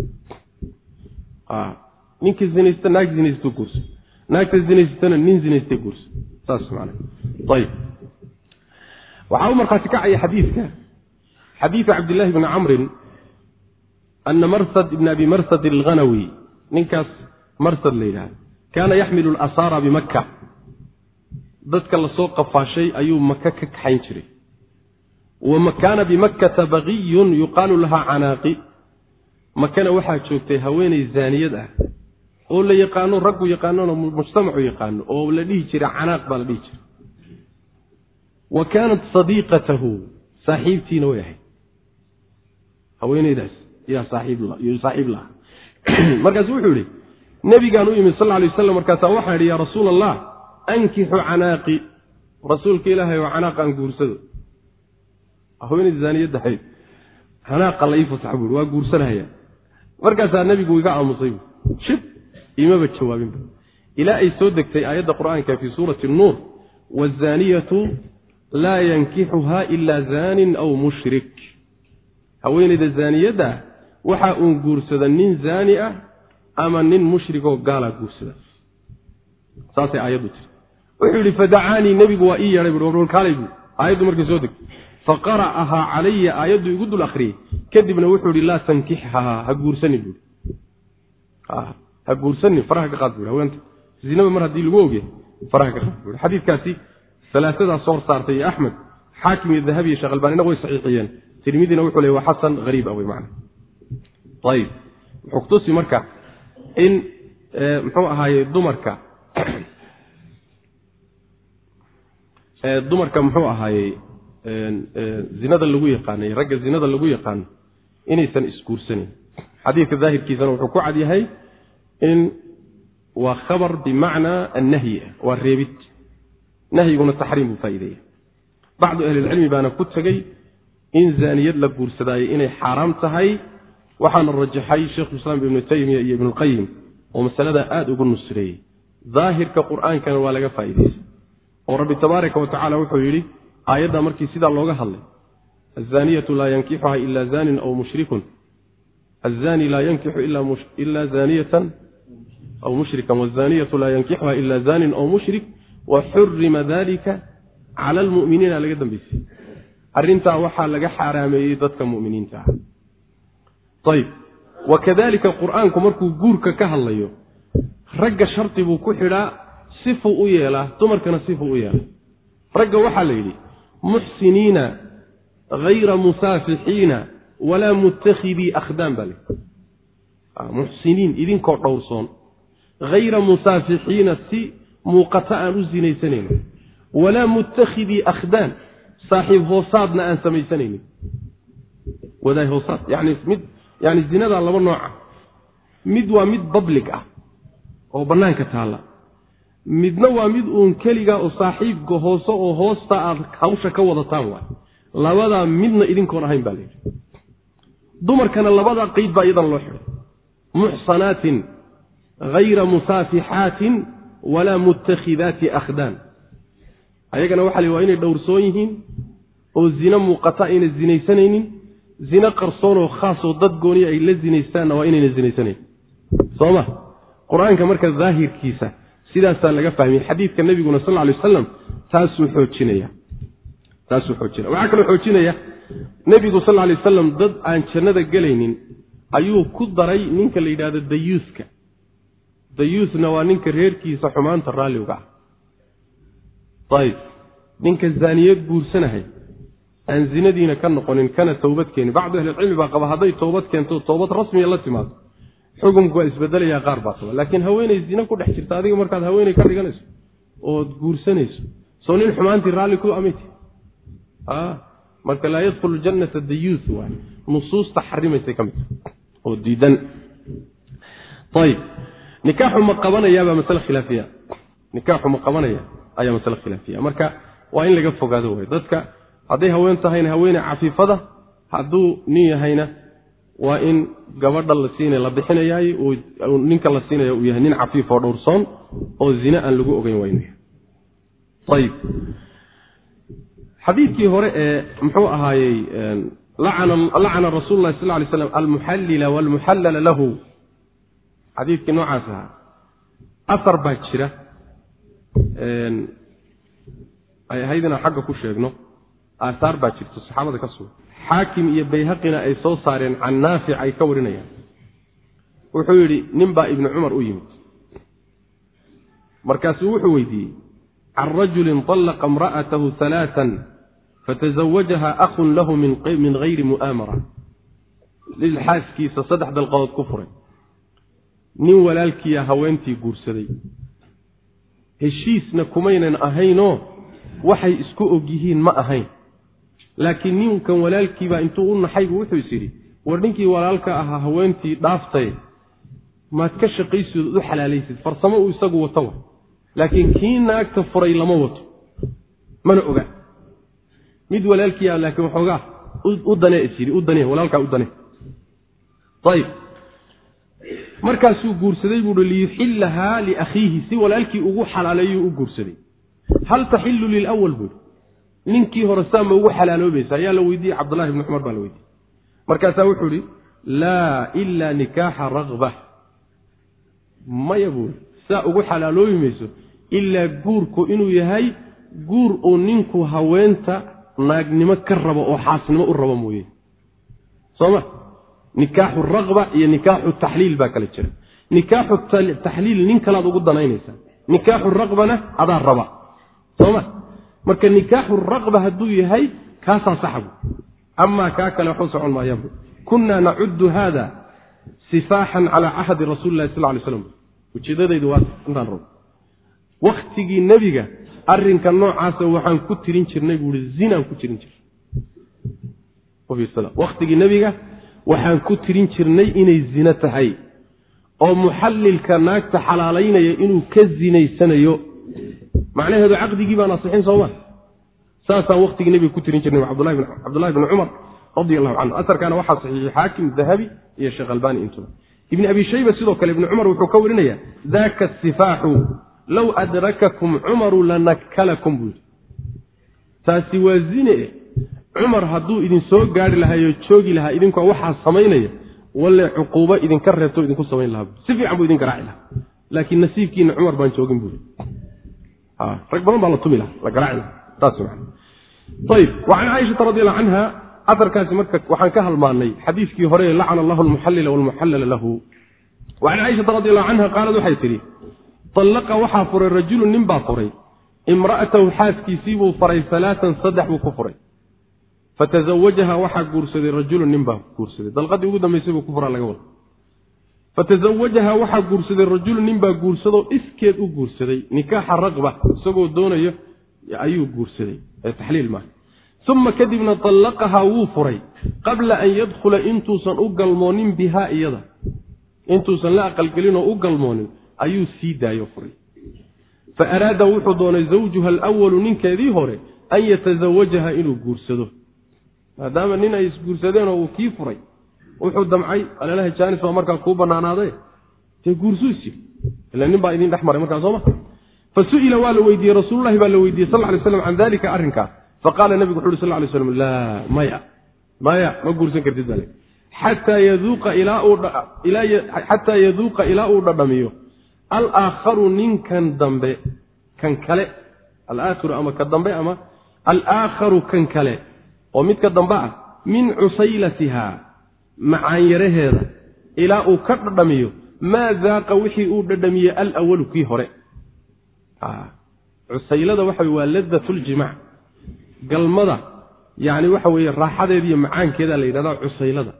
ninka zinaysta naag zinaysto guursan. Naagta zinaysatana nin zinaysta guursan. Saas man ayib waxaa u markhaati kacaya xadiidka. Xadiidu cabdillahi bni camrin ana marsad ibn abi marsad alghanawi ninkaas marsad la yidhahda kaana yaxmilu alasaara bimaka dadka la soo qafaashay ayuu maka ka kaxayn jiray. wa kaana bimakkata bagiyun yuqaalu lahaa canaaqi makana waxaa joogtay haweenay zaaniyad ah oo la yaqaano raggu yaqaanona mujtamacu yaqaano oo la dhihi jiray canaaq baa la dhihi jiray wa kaanat sadiiqatahu saaxiibtiina way ahayd haweeneydaas saaxiib laha markaasu wuxuu yihi nebigaan u yimid sal alay waslam markaasaa waxaa idhi yaa rasuul allah ankixu canaaqi rasuulka ilaahay oo canaaq aan guursado. Haweenayda zaaniyadahayd canaaqa la ii fasax buui waa guursanahaya. Markaasaa nebigu iga aamusay shib imaba jawaabinba ilaa ay soo degtay aayadda qur'aanka fii suurati nuur waazaniyatu laa yankixuha ila zaanin aw mushrik. Haweenayda zaaniyadda waxa uun guursada nin zaani ah ama nin mushrikoo gaalaa guursada. Saasay aayaddu tiri. Wuxuu yidhi fadacaanii nebigu waa ii yeedhay bui warkaalay buu aayaddu markay soo degtay. Faqara'ahaa calaya aayaddu igu dul akhriyey kadibna wuxuu ihi laa tankixhaa ha guursanin buui ha guursanin faraha ka qaad bui haweenta zinaba mar haddii lagu ogyahay faraha ka qaad bui xadiidkaasi salaasadaas hor saartay iyo axmed xaakim iyo dahabi iyo sheekh albaanina way saxiixiyeen. Tirmidina wuxuu le waa xasan hariib ah wey man ayib wuxuu kutusi marka in muxuu ahaaye dumarka dumarka muxuu ahaayey zinada lagu yaqaanay ragga zinada lagu yaqaano inaysan isguursanin. Xadiidka daahirkiisana wuxuu ku cad yahay in waa khabar bimacnaa annahyi ah waa reebid. Nahyiguna taxriim buu faa'ideeya bacdu ahlilcilmi baana ku tegey in zaaniyad la guursadaayo inay xaaraam tahay waxaana rajaxay sheikhulislaam ibnu taymiya iyo ibnulqayim oo masaladaa aada ugu nusreeyey daahirka qur'aankana waa laga faa'idaystay oo rabbi tabaaraka wa wuxuu yidhi aayadda markii sidaa looga hadlay azaniyatu laa yankixuha ila zanin aw mushrikun. Azani laa yankixu ila zaniyatan aw mushrikan wazaniyatu laa yankixuha ila zanin aw mushrik wa xurima dalika cala almu'miniina laga dambaysay arrintaa waxaa laga xaaraameeyey dadka mu'miniinta. ah ayb. Wa kadalika qur'aanku markuu guurka ka hadlayo ragga shardi buu ku xidhaa sifuu u yeelaa dumarkana sifuu u yeelaa. Ragga waxaa la yidhi muxsiniina hayra musaafixiina walaa muttakhidii akhdaan baa layidhi muxsiniin idinkoo dhowrsoon. Hayra musaafixiina si muuqata aan u sinaysanaynin walaa muttakhidii akhdaan saaxiib hoosaadna aan samaysanaynin wadaay hoosaad yani mid yani zinadaa laba nooca mid waa mid bablig ah oo bannaanka taalla. Midna waa mid uun keliga oo saaxiibka hoose oo hoosta aad hawsha ka wadataan waay. Labadaa midna idinkoon ahayn baa layidhi dumarkana labadaa qeyd baa iyadan loo xidhay. Muxsanaatin hayra musaafixaatin walaa mutakhidaati akhdaan. Ayagana waxa la waa inay dhowrsoon yihiin oo zina muuqata ayna zinaysanaynin zine qarsoonoo khaasoo dad gooni ay la zinaystaanna waa inayna zinaysanayn soo qur'aanka marka daahirkiisa sidaasaa laga fahmiyey xadiidka nebiguna sal lay wasalam taasuu xoojinaya. Taasuu xoojinaya. Waxaa kaloo xoojinaya nebigu sal lay wasalam dad aan jannada gelaynin ayuu ku daray ninka la yidhahdo dayuuska. Dayuusna waa ninka reerkiisa xumaanta raalliga ah. Ayib ninka zaaniye guursanahay aan zinadiina ka noqonin kana towbad keenin. Bacdu ahlilcilmi baa qaba hadday towbad keento towbad rasmiya la timaado. Xukunku waa isbedelayaa qaar baa qaba. Laakiin haweeney zine ku dhex jirta adiga markaad haweeney ka dhiganayso ood guursanayso soo nin xumaantii raalli ku amiti. Marka laa yadkhulu jannata dayuus waay. Nusuusta xarimaysay ka mid oo diidan. Ayib nikaaxu ma qabanayaabaa masale khilaafiya. Nikaaxu ma qabanaya ayaa masale khilaafiya. Marka waa in laga fogaado way dadka hadday haween tahayna haweene cafiifada hadduu nin yahayna waa in gabadha la siinaya la bixinayaay ninka la siinaya uu yahay nin cafiif oo dhowrsoon oo zine aan lagu ogeyn waa inuu yahay. Xadiidkii hore ee muxuu ahaayey lacana rasuulu lahi sal lay slam almuxallila walmuxallala lahu. Xadiidkii noocaas ahaa. Ahar baa jira. Ay ahayd inaan xagga ku sheegno aahaar baa jirto saxaabada ka sugan. Xaakim iyo bayhaqina ay soo saareen can naafic ay ka warinayaan. Wuxuu yidhi nin baa ibni cumar u yimid. Markaasuu wuxuu weydiiyey can rajulin طallaqa imra'atahu halaaan fatazawajaha akhun lahu min gayri mu'aamara lil xaaskiisa saddex dalqadood ku furay. Nin walaalkiiya haweentii guursaday. Heshiisna kumaynan ahaynoo waxay isku og yihiin ma ahayn laakiin ninkan walaalkiibaa intuu u naxaybu wuxuu is yidhi war ninkii walaalka ahaa haweentii dhaaftay maad ka shaqaysid u xalaalaysid farsamo uu isagu wato wa? Laakiin kii naagta furay lama wato. Mana oga. Mid walaalkiia laakiin waxoogaa u danee is yidhi u danee walaalkaa u danee. Ayib markaasuu guursaday buuhi liyuxillahaa liakhiihi si walaalkii ugu xalaaleeyuu u guursaday. Hal taxilu lilawal buui ninkii hore saama ugu xalaaloobaysa ayaa la weydiiyey cabdullahi bni cumar baa la weydiiyey. Markaasaa wuxuu ihi laa ilaa nikaaxa rakba maya buui saa ugu xalaaloobi mayso ilaa guurku inuu yahay guur uu ninku haweenta naagnimo ka rabo oo xaasnimo u rabo mooye. Sooma nikaaxu rakba iyo nikaaxu taxliil baa kala jira. Nikaaxu taxliil nin kalaad ugu danaynaysaa. Nikaaxu rakbana adaa raba. Sooma marka nikaaxu rakba hadduu yahay kaasaa saxbu amaa kaa kale waxu socon maayaanbu kunnaa nacudu haada sifaaxan calaa cahdi rasuuli lahi sal lay slam ujeedadaydu waa intaan rabo waktigii nebiga arrinka noocaasa waxaan ku tirin jirnay buui zinaan ku tirin jirnay. Waktigii nebiga waxaan ku tirin jirnay inay zino tahay. Oo muxallilka naagta xalaalaynaya inuu ka zinaysanayo macnaheedu caqdigii baan asixin sooma saasaan waktigii nebiga ku tirin jirnay cabdullahi bni cumar radi allahu canhu asarkaana waxaa saxiixiyey xaakim dahabi iyo sheekh albani intuba ibni abi shayba sidoo kale ibni cumar wuxuu ka warinaya daka sifaaxu low adrakakum cumaru lanakkalakum buu yidhi. Taasi waa zine cumar hadduu idin soo gaari lahaayoo joogi lahaa idinkoo waxaa samaynaya walle cuquubo idinka reebto idinku samayn lahaa si fiican buu idin garaaci lahaa. Laakiin nasiibkiina cumar baan joogin buui rag badan baa la tumi laha la garaaci laha wa can caaishata radi allahu canha aarkaasi marka waxaan ka halmaanay xadiiskii hore lacana allahu almuxallila walmuxallala lahu wa can caaishata radi allahu canha qaalad waxay tidhi allaqa waxaa furay rajulu nin baa furay imra'atahu xaaskiisii buu faray alaaan saddex buu ku furay fatazawajaha waxaa guursaday rajulu nin baa guursaday dalqadii ugu dambaysay buu ku furaa laga wada fatazawajaha waxaa guursaday rajulu nin baa guursadoo iskeed u guursaday. Nikaaxa raqba isagoo doonayo ayuu guursaday taxliil maaha. Uma kadibna allaqahaa wuu furay. Qabla an yadkhula intuusan u galmoonin bihaa iyada. Intuusan la aqalgelinoo u galmoonin ayuu sii daayo furay. Fa araada wuxuu doonay zawjuha alwalu ninkeedii hore an yatazawajaha inuu guursado. Maadaama nin ay isguursadeen oo uu kii furay wuxuu damcay aleelaha jaanis baa markaa kuu banaanaade dee guursuu ila nin baa idin dhex maray markaa sooma fa su'ila waa la weydiiyey rasuululahi baa la weydiiyey sal lay slam can dalika arrinkaas. Faqaala nebigu wuxu uhi sal lay slam laa maya maya ma guursan kartid bale xataa yaduuqa ilaa uu dhadhamiyo. Alaakharu ninkan dambe kan kale alaakhiru ama ka dambe ama alaakharu kan kale oo midka dambe ah min cusaylatiha macaanyaraheeda ilaa uu ka dhadhamiyo maa daaqa wixii uu dhadhamiyey alawalu kii hore. Cusaylada waxa waa ladat ljimac galmada yani waxa weeye raaxadeeda iyo macaankeeda la yidhahda cusaylada.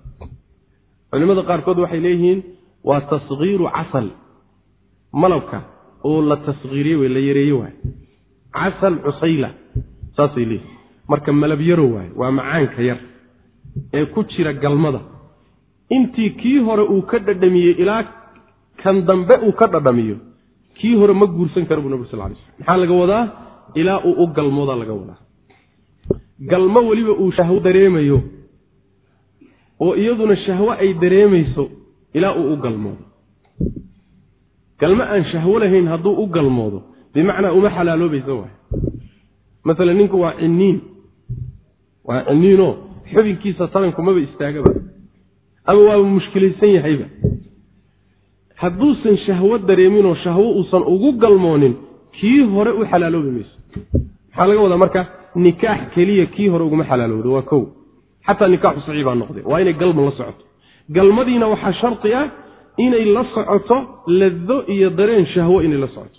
Culimada qaarkood waxay leeyihiin waa tasgiiru casal. Malabka oo la tasgiiriye wey la yareeye waay casal cusayla saasay leeyihiin marka malab yaro waaye waa macaanka yar ee ku jira galmada intii kii hore uu ka dhadhamiyey ilaa kan dambe uu ka dhadhamiyo kii hore ma guursan kara buu nabig sal lay slm maxaa laga wadaa? Ilaa uu u galmooda laga wadaa. Galmo weliba uu shahwo dareemayo oo iyaduna shahwo ay dareemayso ilaa uu u galmoodo. Galmo aan shahwo lahayn hadduu u galmoodo bimacnaa uma xalaaloobaysa waay. Masalan ninku waa ciniin waa ciniinoo xubinkiisa taranku maba istaagaba ama waaba mushkilaysan yahayba. Hadduusan shahwo dareeminoo shahwo uusan ugu galmoonin kii hore u xalaaloobi mayso. Maxaa laga wadaa marka? Nikaax keliya kii hore uguma xalaalowdo waa kow. Xataa nikaaxu saxii baa noqde waa inay galma la socoto. Galmadiina waxaa shardi ah inay la socoto lado iyo dareen shahwo inay la socoto.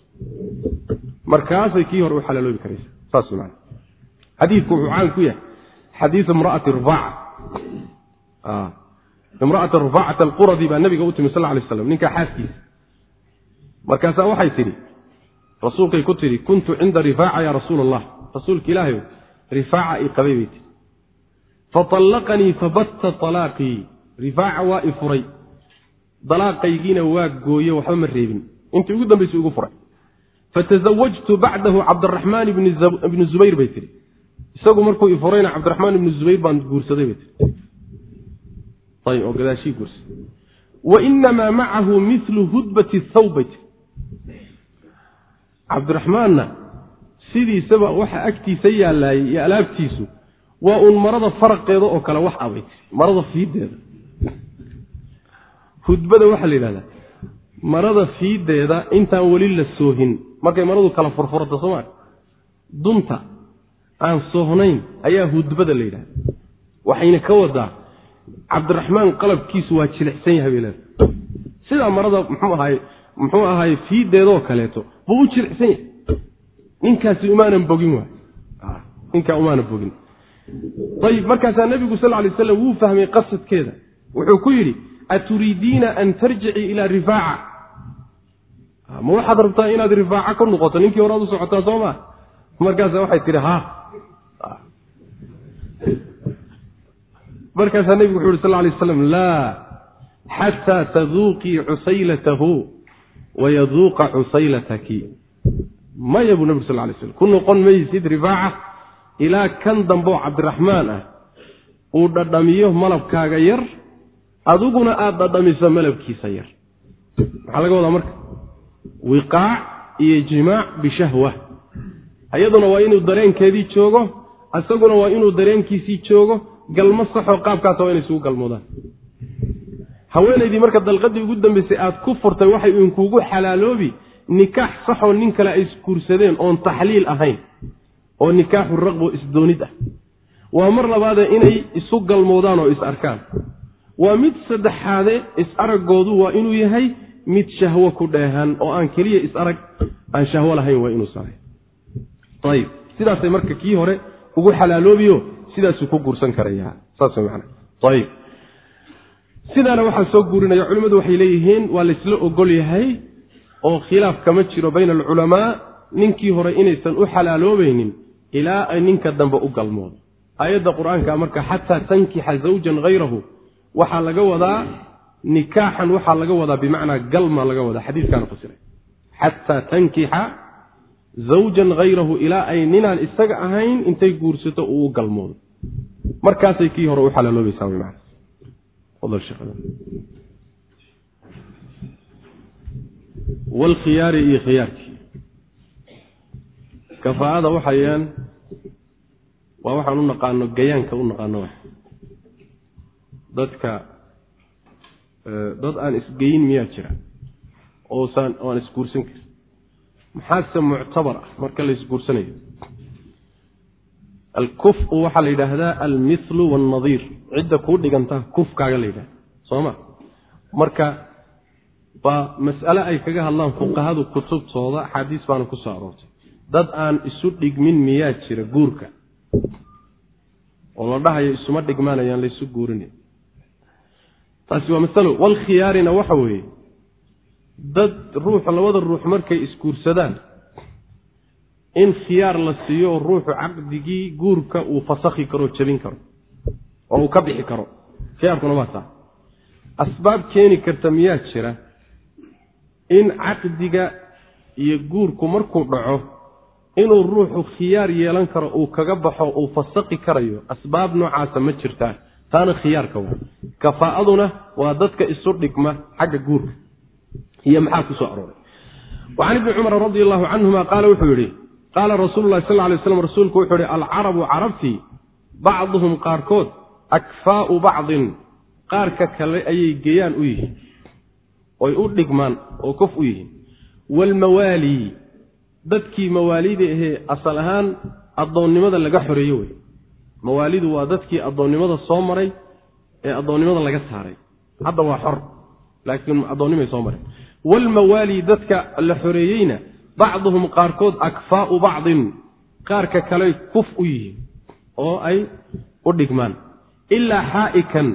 Markaasay kii hore u xalaaloobi karaysa saas man xadiidku wuxuu caan ku yahay xadiid imraati rifaaca imraata rifaacata alquradi baa nabiga u timi sal ly slam ninkaa xaaskiisa. Markaasaa waxay tidhi rasuulkay ku tidhi kuntu cinda rifaaca ya rasuula allah rasuulka ilaahayo rifaaca i qabay bay tii faallaqanii fabatta alaaqii rifaaca waa i furay. Dalaaqaygiina waa gooye waxba ma reebin. Intii ugu dambaysa ugu furay. Fatazawajtu bacdahu cabdiraxmaan ibni zubayr bay tihi isagu markuu i furayna cabdiraxmaan ibni zubayr baan guursaday bay tii ayb oo gadaashii guursaday wa inamaa macahu milu hudbati thawb bay tii cabdiraxmaanna sidiisaba waxa agtiisa yaalaayay iyo alaabtiisu waa uun marada faraqeeda oo kale wax abay marada fiideeda hudbada waxaa la yidhahdaa marada fiideeda intaan weli la soohin markay maradu kala furfurata sooma dunta aan soohnayn ayaa hudbada la yidhahda waxayna ka wadaa cabdiraxmaan qalabkiisu waa jilicsan yahay bay leedahay sidaa marada muxuu ahaay muxuu ahaay fiideedoo kaleeto buu u jilicsan yahay. Ninkaasi umaanan bogin waay. Ninkaa umaanan bogin. Ayib markaasaa nebigu sal lay slam wuu fahmay qasadkeeda wuxuu ku yidhi aturiidiina an tarjicii ilaa rifaaca? Ma waxaad rabtaa inaad rifaaca ku noqoto? Ninkii horead u socotaa soo maa markaasa waxay tihi ha markaasaa nebigu wuxu yhi sal lay aslam laa xataa taduuqii cusaylatahu wayaduuqa cusaylataki maya buu nabig sal lay slam ku noqon maysid rifaaca ilaa kan dambeoo cabdiraxmaan ah. Uu dhadhamiyo malabkaaga yar adiguna aada dhadhamiso malabkiisa yar. Maxaa laga wadaa marka wiqaac iyo jimaac bishahwa. Iyaduna waa inuu dareenkeedii joogo isaguna waa inuu dareenkiisii joogo galmo saxoo qaabkaasa waa inay isugu galmoodaan. Haweenaydii marka dalqadii ugu dambaysay aad ku furtay waxay inkuugu xalaaloobi nikaax saxoo nin kale ay isguursadeen oon taxliil ahayn oo nikaaxu raqbo isdoonid ah. Waa mar labaade inay isu galmoodaan oo is arkaan. Waa mid saddexaade is araggoodu waa inuu yahay mid shahwo ku dheehan oo aan keliya is arag aan shahwo lahayn waa inuusan ayib. Sidaasay marka kii hore ugu xalaaloobiyo sidaasuu ku guursan karayaa saas man ayib sidaana waxaa soo guurinaya culimmadu waxay leeyihiin waa laysla ogol yahay oo khilaaf kama jiro bayna alculamaa ninkii hore inaysan u xalaaloobaynin ilaa ay ninka dambe u galmoodo. Aayadda qur'aanka marka xataa tankixa zawjan hayrahu waxaa laga wadaa nikaaxan waxaa laga wadaa bimacnaa galma laga wadaa. Xadiiskaana fasiray xataa tankixa zawjan hayrahu ilaa ay ninaan isaga ahayn intay guursato uu u galmoodo markaasay kii hore u xalaaloobaysaa wy man walkhiyaari iyo khiyaarkii kafaa'ada waxayaan waa waxaan u naqaano gayaanka u naqaano dadka dad aan isgeyin miyaa jira oosaan oo aan isguursan karin. Maxaase muctabar ah marka la isguursanayo alkufu waxaa la yidhaahdaa almithlu waalnadiir cidda kuu dhigantaa kufkaaga la yidhahda soo ma? Marka baa mas'ale ay kaga hadlaan fuqahadu kutubtooda axaadiis baana ku soo aroortay. Dad aan isu dhigmin miyaa jira guurka? Oo la dhahayo isuma dhigmaanayaan laysu guurinay taasi waa masalo. Walkhiyaarina waxa weeye dad ruuxu labada ruux markay isguursadaan in khiyaar la siiyo ruuxu caqdigii guurka uu fasakhi karo jabin karo oo uu ka bixi karo. Khiyaarkuna waa taa asbaab keeni karta miyaa jira in caqdiga iyo guurku markuu dhaco inuu ruuxu khiyaar yeelan karo uu kaga baxo uu fasaqi karayo. Asbaab noocaasa ma jirtaa taana khiyaarka wa kafaa'aduna waa dadka isu dhigma xagga guurka. Iyo maxaa ku soo arooray? Can ibni cumar radi allahu canhuma qaala wuxuu yidhi qaala rasuulu lahi sal ly slam rasuulku wuxuu yihi alcarabu carabtii bacduhum qaarkood akfaa'u bacdin. Qaarka kale ayay geyaan u yihiin oy u dhigmaan oo kof u yihiin. Waalmawaalii dadkii mawaalida ahee asal ahaan addoonnimada laga xoreeyo wey. Mawaalidu waa dadkii addoonnimada soo maray ee addoonnimada laga saaray. Hadda waa xor laakiin addoonnimay soo mareen. Waalmawaali dadka la xoreeyeyna bacduhum qaarkood akfaa'u bacdin qaarka kaley kuf u yihiin oo ay u dhigmaan. Ilaa xaa'ikan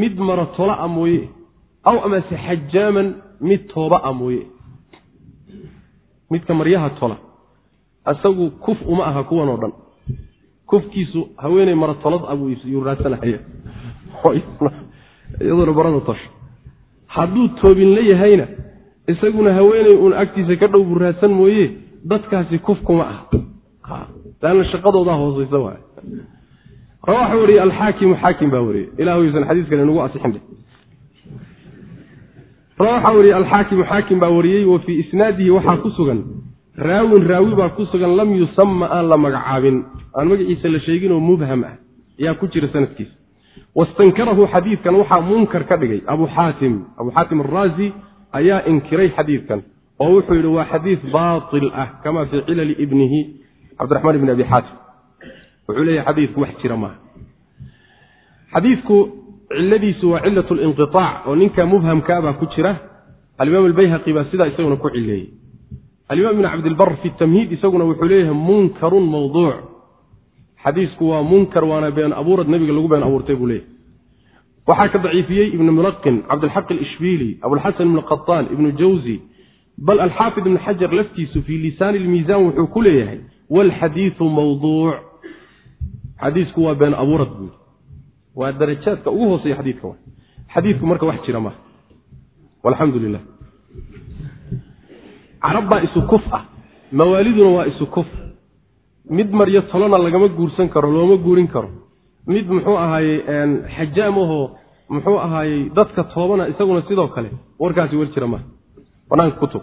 mid mara tola a mooye aw amase xajaaman mid tooba a mooye. Midka maryaha tola isagu kuf uma aha kuwan oo dhan. Kufkiisu haweeney mara tolad abuyuu raadsanahaya. Iyaduna barada tosho hadduu toobin la yahayna isaguna haweeney uun agtiisa ka dhow buu raadsan mooye dadkaasi kuf kuma aha laanna shaqadoodaa hoosaysa waay. Rawaxa wariyey alxaakimu xaakim baa wariyey. Ilaahuysan xadiiskan inagu asixin rawaxa wariyey alxaakimu xaakim baa wariyey wa fii isnaadihi waxaa ku sugan raawin raawi baa ku sugan lam yusama aan la magacaabin. Aan magaciisa la sheeginoo mubham ah. Ayaa ku jira sanadkiisa. Wastankarahu xadiidkan waxaa munkar ka dhigay abu xaatim abu xaatim araazi ayaa inkiray xadiidkan oo wuxuu yidhi waa xadiid baatil ah kama fii cilali ibnihi. Cabdiraxmaan ibni abi xaatim wuxuu leeyahy xadiidku wax jira maaha. Xadiidku ciladiisu waa cilat linqiaac oo ninka mubhamkaa baa ku jira alimaam albayhaqi baa sidaa isaguna ku cileeyey alimaam ibn cabdilbar fi tamhiid isaguna wuxuu leeyahay munkarun mawduuc xadiisku waa munkar waana been abuurad nebiga lagu been abuurtay buu leeyahy waxaa ka daciifiyey ibnu mulaqin cabdilxaq alishbiili abulxasan ibnu qataan ibnu jawzi. Bal alxaafid ibnu xajar laftiisu fii lisaani lmiisaan wuxuu ku leeyahay walxadiidu mawduuc. Xadiisku waa been abuurad buui waa darajaadka ugu hooseeya xadiidka xadiidku marka wax jira maaha walxamdu lilah carab baa isu kuf ah. Mawaaliduna waa isu kuf. Mid maryo tolona lagama guursan karo looma guurin karo mid muxuu ahaayey xajaam ahoo muxuu ahaayey dadka toobana isaguna sidoo kale warkaasi war jira maaha banaanka kutub.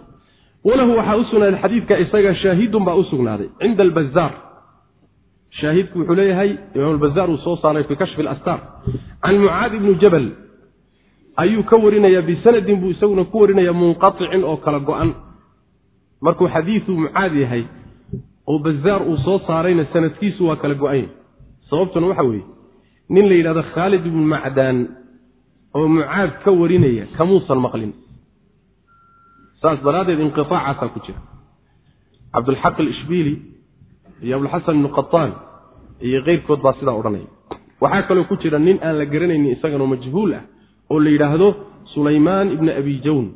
Walahu waxaa u sugnaaday xadiidka isaga shaahidun baa u sugnaaday cinda albazaar shaahidku wuxuu leeyahay imaam uu soo saaray fii kashfi alastar can mucaad ibni jabal ayuu ka warinayaa bisanadin buu isaguna ku warinaya munqaicin oo kala go-an. Markuu xadiidu mucaad yahay oo bazaar uu soo saarayna sanadkiisu waa kala go-anya sababtuna waxa weeye nin la yidhahdo khaalid ibnu macdaan oo mucaad ka warinaya kamuusan maqlin. Saas daraaddeed inqiaacaasaa ku jira. Cabdulxaq alishbiili iyo abulxasan ibnu qataan iyo keyrkood baa sidaa odhanaya. Waxaa kaloo ku jira nin aan la garanaynin isaganoo majhuul ah oo la yidhaahdo sulaymaan ibna abi jawn.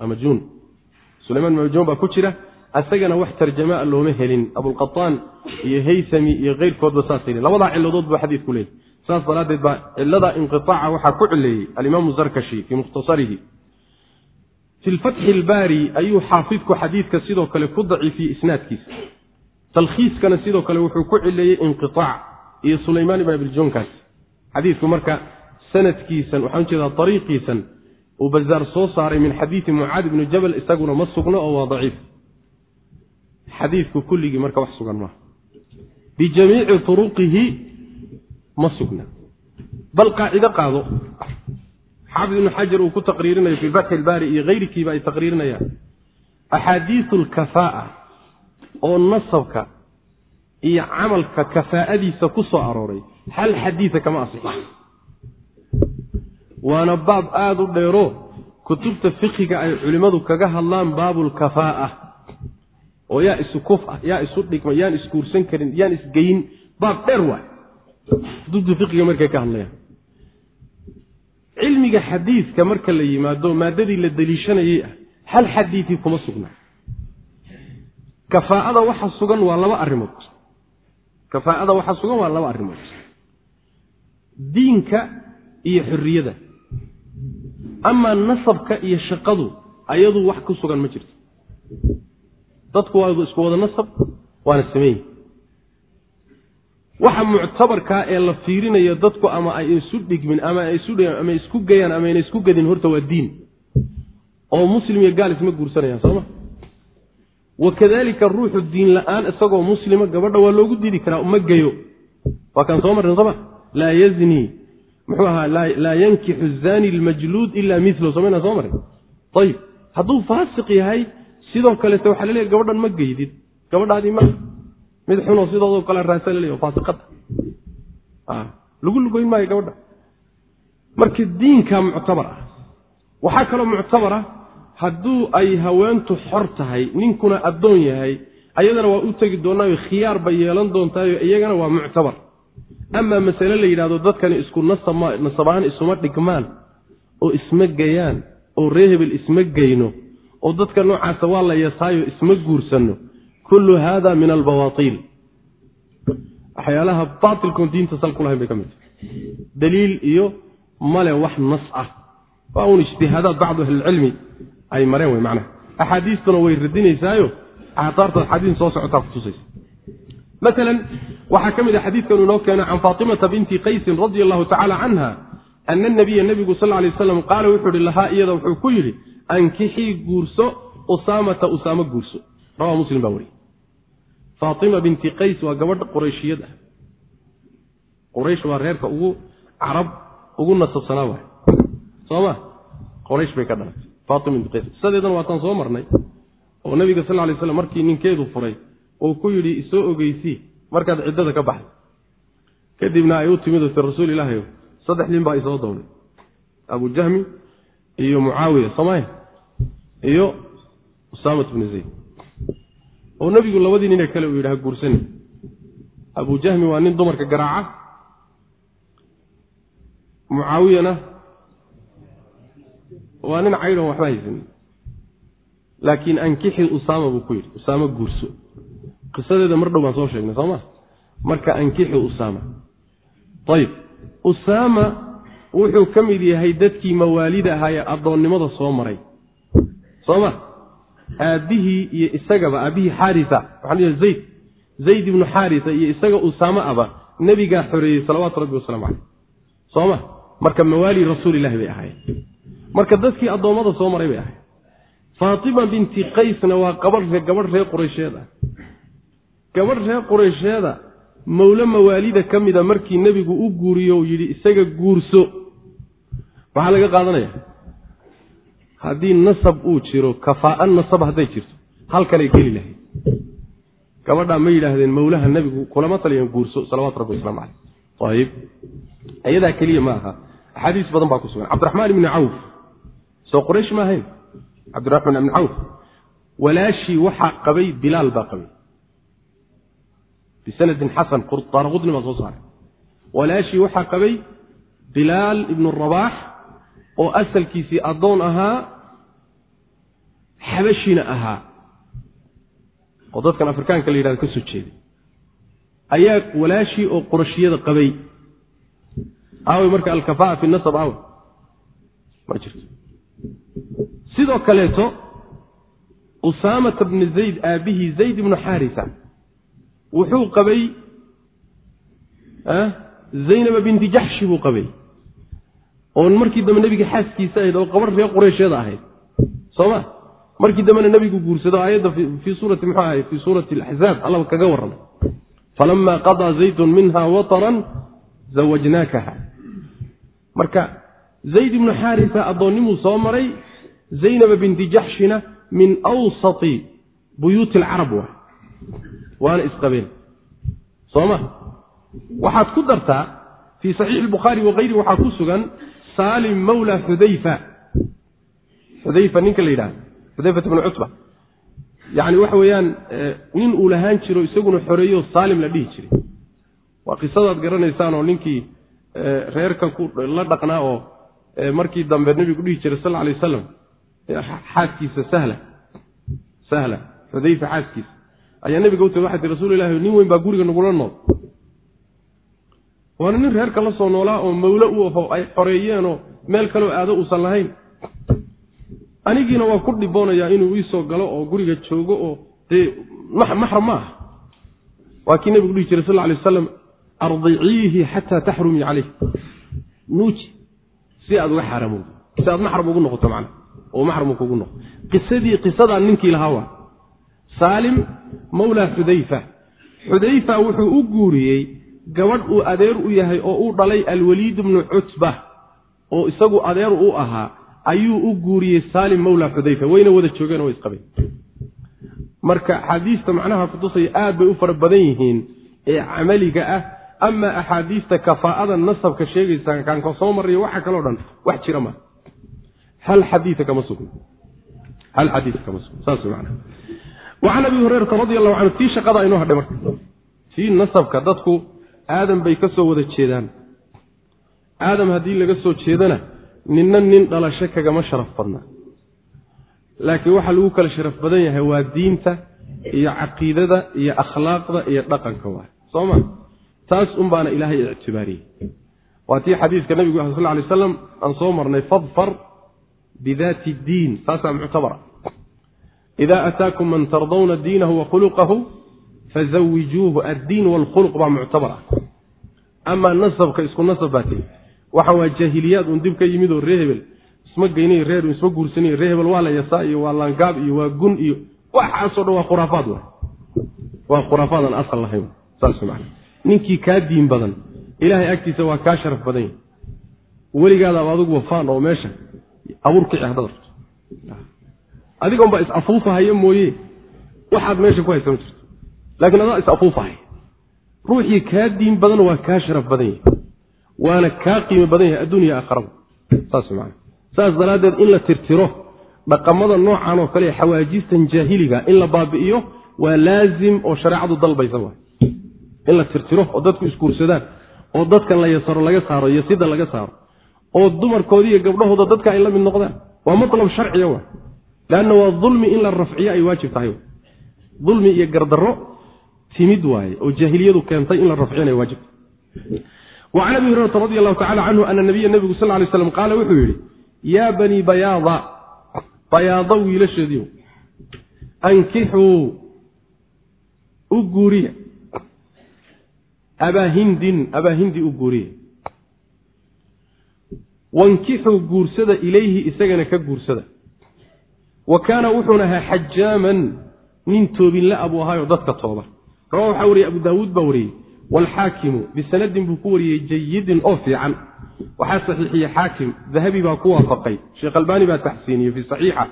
Amajun sulayman ibn abi jawn baa ku jira asagana wax tarjamaa looma helin. Abulqataan iyo haysami iyo keyrkoodba saasay labadaa ciladood buu xadiidku leeyay saas daraaddeed baa cilada inqiaaca waxaa ku cileeyey alimaamu zarkashi fii mukhtasarihi. Fi lfatxi ilbaari ayuu xaafidku xadiidka sidoo kale ku daciifiyey isnaadkiisa. Talkhiiskana sidoo kale wuxuu ku cileeyey inqiaac iyo sulaymaan ibn abiljonkaas xadiidku marka sanadkiisan waxaan u jeedaa ariiqiisan uu bazaar soo saaray min xadiidi mucaad ibni jabal isaguna ma sugno oo waa daciif xadiidku kulligii marka wax sugan maaha. Bijamiici turuqihi ma sugna. Bal qaacido qaado. Xaafid ibnu xajar uu ku taqriirinayo fii fatxi ilbaari iyo keyrkiiba ay taqriirinayaan. Axaadiisu alkafaa'a oo nasabka iyo camalka kafaa'adiisa ku soo arooray hal xadiida kama asixo waana baab aada u dheero. Kutubta fiqiga ay culimmadu kaga hadlaan baabulkafaa'a oo yaa isu kuf ah yaa isu dhigma yaan isguursan karin yaan isgeyin baab dheer waay. Kutubta fiqiga markay ka hadlayaan. Cilmiga xadiidka marka la yimaado maadadii la deliishanayay ah hal xadiidii kuma sugnaa kafaa'ada waxa sugan waa laba arrimood. Kafaa'ada waxa sugan waa laba arrimood. Diinka iyo xorriyada amaa nasabka iyo shaqadu ayadu wax ku sugan ma jirto dadku waa isku wada nasab waana sameeye waxa muctabarkaa ee la fiirinayo dadku ama ay isu dhigmin ama ama isku gayaan ama ayna isku gadin horta waa diin. Oo muslim iyo gaal isma guursanayaan sooma wakadalika ruuxu diin la'aan isagoo muslima gabadha waa loogu diidi karaa ma gayo. Waa kaan soo marrin sooma laa yazni muxuu ahaa laa yankixu zani lmajluud ila milo somayna soo marin? Ayib hadduu faasiq yahay sidoo kaleete waxaa laleeyahy gabadhan ma geydid gabadhaadii ma mid xunoo sidoodoo kale raasa laleeya faasiqada lagu lugoyn maayo gabadha. Marka diinka muctabar ah waxaa kaloo muctabar ah hadduu ay haweentu xor tahay ninkuna addoon yahay ayadana waa u tegi doonaayo khiyaar bay yeelan doontaayo iyagana waa muctabar. Amaa masale la yidhahdo dadkani isku nasabaan isuma dhigmaan oo isma gayaan oo ree hebel isma geyno oo dadka noocaasa waa la yasaayo isma guursanno. Kullu haada min albawaatiil waxyaalaha baatilkoon diinta sal ku lahayn bay ka mid tahay. Daliil iyo male wax nas ah. Waa uun ijtihaadaad bacdu ahlilcilmi ay mareen wey macnaha. Axaadiistuna way radinaysaayo aataarta axaadiis soo socotaa kutusaysa maalan waxaa ka mid a xadiidkanu inoo keenay can faatimata binti qaysin radia allahu tacala canha ana nabiya nebigu sal ly aslam qaala wuxuu ihi lahaa iyada wuxuu ku yidhi ankixii guurso usaamata usaamo guurso. Rawaa muslim baa weriye faatima binti qays waa gabadh qurayshiyad ah. Quraysh waa reerka ugu carab ugu nasabsanaa waay. Soo ma? Quraysh bay ka dhalatay faatima binti qays. Qisadeedana waataan soo marnay oo nabiga sal lay slam markii ninkeedu furay uu ku yidhi isoo ogeysii markaad ciddada ka baxday. Kadibna ay u timid oti rasuul ilaahi saddex nin baa isoo downay abu jahmi iyo mucaawiya soomaya iyo usaamat bnu zayd. Oo nebigu labadii nine kale uu yidhi ha guursani abu jahmi waa nin dumarka garaaca. Mucaawiyana waa nin caydhon waxba haysanin laakiin ankixi usaama buu ku yidhi. Usaamo guurso. Qisadeeda mar dhow baan soo sheegnay soo ma? Marka ankixi usaama. Ayib usaama wuxuu ka mid yahay dadkii mawaalida ahaa ee addoonnimada soo maray. Soo ma? Aabbihii iyo isagaba aabbihii xaarisa waxaa la zayd zayd ibnu xaarisa iyo isaga usaamo aba nebigaa xoreeyey salawaatu rabbi wasalaamu caleyh soo ma? Marka mawaali rasuulilahi bay ahaayeen. Marka dadkii addoommada soo maray bay ahayen faatima binti qaysna waa qabadh gabadh reer quraysheed ah. Gabadh reer quraysheeda mawle mawaalida ka mida markii nebigu u guuriyo uu yidhi isaga guurso. Maxaa laga qaadanaya. Haddii nasab uu jiro kafaa'an nasab hadday jirto halkanay geli lahayd. Gabadhaa ma yidhaahdeen mawlaha nebigu kulama taliyan guurso salawatu rabbi waslamu caleyh ayib iyadaa keliya ma aha. Axaadiis badan baa ku sugan. Cabdiraxmaan ibni cawf. Soo quraysh ma ahayn? Cabdiraxmaan ibni cawf. Walaashii waxaa qabay bilaal baa qabay bisanadin xasan daaraqudni baa soo saaray walaashii waxaa qabay bilaal ibnu rabaax oo asalkiisii addoon ahaa xabashina ahaa oo dadkan afrikaanka la yidhahdo ka soo jeeday ayaa walaashii oo qurashiyada qabay aawey marka alkafaa fi nasab aawe ma jirto sidoo kaleeto usaamata bni zayd aabbihii zayd ibnu xaarisa wuxuu qabay zaynaba binti jaxshi buu qabay. Oon markii dambe nebiga xaaskiisa ahayd oo qabarh reer qureysheeda ahayd. Sooma? Markii dambena nebigu guursado aayadda fii suurati muxuu ahay fii suurati alaxzaab allaba kaga warramay falama qadaa zaydun minha wataran zawajnaakaha. Marka zayd ibnu xaarisa addoonnimuu soo maray zaynaba binti jaxshina min awsati buyuuti alcarab waa waana isqabeen sooma? Waxaad ku dartaa fii saxiixi albukhaari wakayri waxaa ku sugan saalim mawla xudayfa. Xudayfa ninka la yidhahdo xudayfat bnu cutba. Yacni waxa weeyaan nin uu lahaan jiro isaguna xoreeyo saalim la dhihi jiray. Waa qisadaad garanaysaan oo ninkii reerka ku la dhaqnaa oo markii dambe nebigu dhihi jiray sal alay wasalam xaaskiisa sahla. Sahla. Xudayfa xaaskiisa ayaa nebiga u tiri waxay tii rasuul ilahi nin weyn baa guriga nagula nool. Waana nin reerka la soo noolaa oo mawlo u aho ay xoreeyeenoo meel kaleo aado uusan lahayn. Anigiina waa ku dhiboonayaa inuu iisoo galo oo guriga joogo oo dee maxram ma aha. Waa kii nebigu dhihi jiray sal alay wasalam ardiciihi xataa taxrumii caleyh nuuji si aad uga xaaraamowdo si aad maxram ugu noqoto macna oo maxram kugu noqo qisadii qisadaa ninkii lahaa waa saalim mawlaa xudayfa. Xudayfa wuxuu u guuriyey gabadh uu adeer u yahay oo uu dhalay alwaliid bnu cutba oo isagu adeer u ahaa ayuu u guuriyey saalim mawlaa xudayfa. Wayna wada joogeen oo isqabeen marka axaadiista macnaha kutusaya aad bay u fara badan yihiin ee camaliga ah ama axaadiista kafaa'ada nasabka sheegaysa kaanka soo mariyo waxa kaloo dhan wax jira ma. Hal xadiia kama sugn hal xadiia kama sugn saas mana wacan abi hurayrata radi allahu canhu tii shaqada inoo hadhay marka. Tii nasabka dadku aadam bay ka soo wada jeedaan. Aadam haddii laga soo jeedana ninna nin dhalasho kagama sharaf badna. Laakiin waxaa lagu kala sharaf badan yahay waa diinta iyo caqiidada iyo akhlaaqda iyo dhaqanka waay soo ma? Taas un baana ilaahay ictibaariyey. Waa tii xadiiska nabigu sal lay aslam aan soo marnay fadfar bidaati diin. Taasaa muctabara ida ataakum man tardawna diinahu wa khuluqahu fazawijuuhu addiin waalkhuluq baa muctabar ah amaa nasabka isku nasab baa tiri waxa waa jaahiliyaad un dib ka yimid oo ree hebel isma geynay reer isma guursanay ree hebel waa la yasaa iyo waa laangaab iyo waa gun iyo waxaasoo dhan waa khuraafaad wa waa khuraafaadaan asal lahayn saas man ninkii kaa diin badan ilaahay agtiisa waa kaa sharaf badan yahy weligaadaaba adigu wafaan oo meesha abuurkici haddaad rabto adigoon baa is-afuufahaya mooye. Waxaad meesha ku haysa ma jirto. Laakiin adaa is-afuufahaya ruuxii kaa diin badan waa kaa sharaf badan yahay. Waana kaa qiimo badan yahay adduuniya aakharaba saas maana saas daraaddeed in la tirtiro dhaqamada noocan oo kale xawaajistan jaahiliga in la baabi'iyo waa laazim oo shareecadu dalbaysa waay. In la tirtiro oo dadku isguursadaan oo dadkan la yasaro laga saaro iyo sida laga saaro oo dumarkoodi iyo gabdhahooda dadka ay la mid noqdaan. Waa matlab sharciya wa leanna waa dulmi in la rafciyo ay waajib tahay dulmi iyo gardarro timid waaye oo jaahiliyadu keentay in la rafciyana ay waajib tahay can abi hurayrata radi allahu tacala canhu ana nabiya nebigu sal lay slam qaala wuxuu yidhi yaa banii bayaada bayaado wiilasheediiw ankixuu u guuriya abaahindin abaahindi u guuriya wankixuu guursada ilayhi isagana ka guursada wa kaana wuxuuna ahaa xajaaman nin toobinla abuu ahaayoo dadka tooba. Rawa waxaa wariyey abu daawuud baa wariyey waalxaakimu bisanadin buu ku wariyey jayidin oo fiican. Waxaa saxiixiyey xaakim dahabi baa ku waafaqay. Sheekh albaani baa taxsiiniyey fi saxiixa.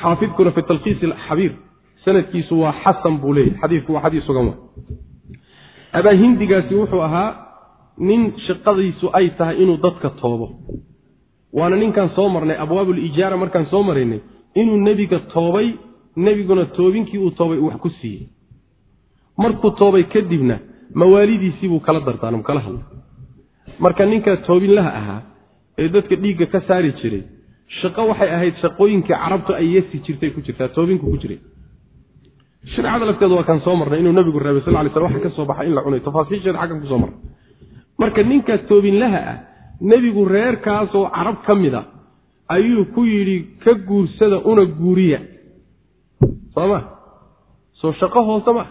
Xaafidkuna fi talkiis xabiir sanadkiisu waa xasan buu leeyahy xadiidku waa xadiis sugan abaahindigaasi wuxuu ahaa nin shaqadiisu ay tahay inuu dadka toobo waana ninkaan soo marnay abwaabulijaara markaan soo maraynay inuu nebiga toobay nebiguna toobinkii uu toobay uu wax ku siiyey. Markuu toobay kadibna mawaalidiisiibuu kala dardaarm kala hadlay. Marka ninkaa toobinlaha ahaa ee dadka dhiigga ka saari jiray shaqo waxay ahayd shaqooyinkii carabtu ay yesi jirtay ku jirtaa toobinku ku jiray. Shareecada lafteeda waa kaan soo marnay inuu nabigu reebay sal lay sl waxa ka soo baxay in la cunay tafaasiisheeda xaggan ku soo marnay. Marka ninkaa toobinlaha ah nebigu reerkaasoo carab ka mid a ayuu ku yidhi ka guursada una guuriya. Soo ma? Soo shaqo hoose ma?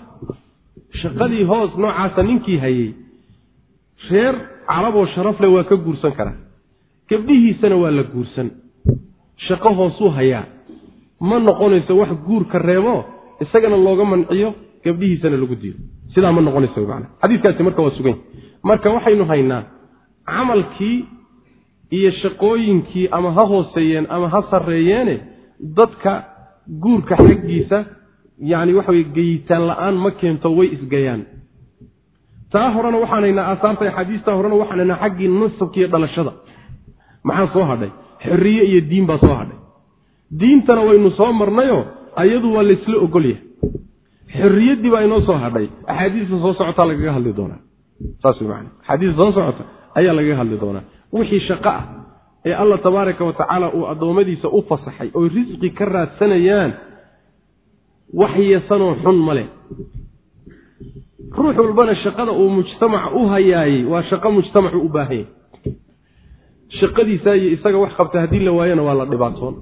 Shaqadii hoos noocaasa ninkii hayey reer caraboo sharafle waa ka guursan karaa gabdhihiisana waa la guursan. Shaqo hoosuu hayaa. Ma noqonayso wax guurka reebo? Isagana looga manciyo gabdhihiisana lagu diido sidaa ma noqonayso man xadiiskaasi marka waa sugan marka waxaynu haynaa camalkii iyo shaqooyinkii ama ha hooseeyeen ama ha sarreeyeene dadka guurka xaggiisa yacni waxa weye geyitaan la'aan ma keento way isgayaan. Taa horena waxaan haynaa aasaarta axaadiistaa horena waxaan haynaa xaggii nasabka iyo dhalashada. Maxaa soo hadhay? Xorriye iyo diin baa soo hadhay. Diintana waynu soo marnayoo ayadu waa laysla ogolyahay xorriyaddii baa inoo soo hadhay. Axaadiista soo socotaa lagaga hadli doonaa. Saas way macana axaadiista soo socota ayaa lagaga hadli doonaa. Wixii shaqo ah ee allah tabaaraka wa tacaala uu addoommadiisa u fasaxay oy risqi ka raadsanayaan wax yasanoo xun ma leh. Ruux walbana shaqada uu mujtamaca u hayaayey waa shaqo mujtamacu u baahan yahy shaqadiisaa iyo isaga wax qabta haddii la waayona waa la dhibaatoon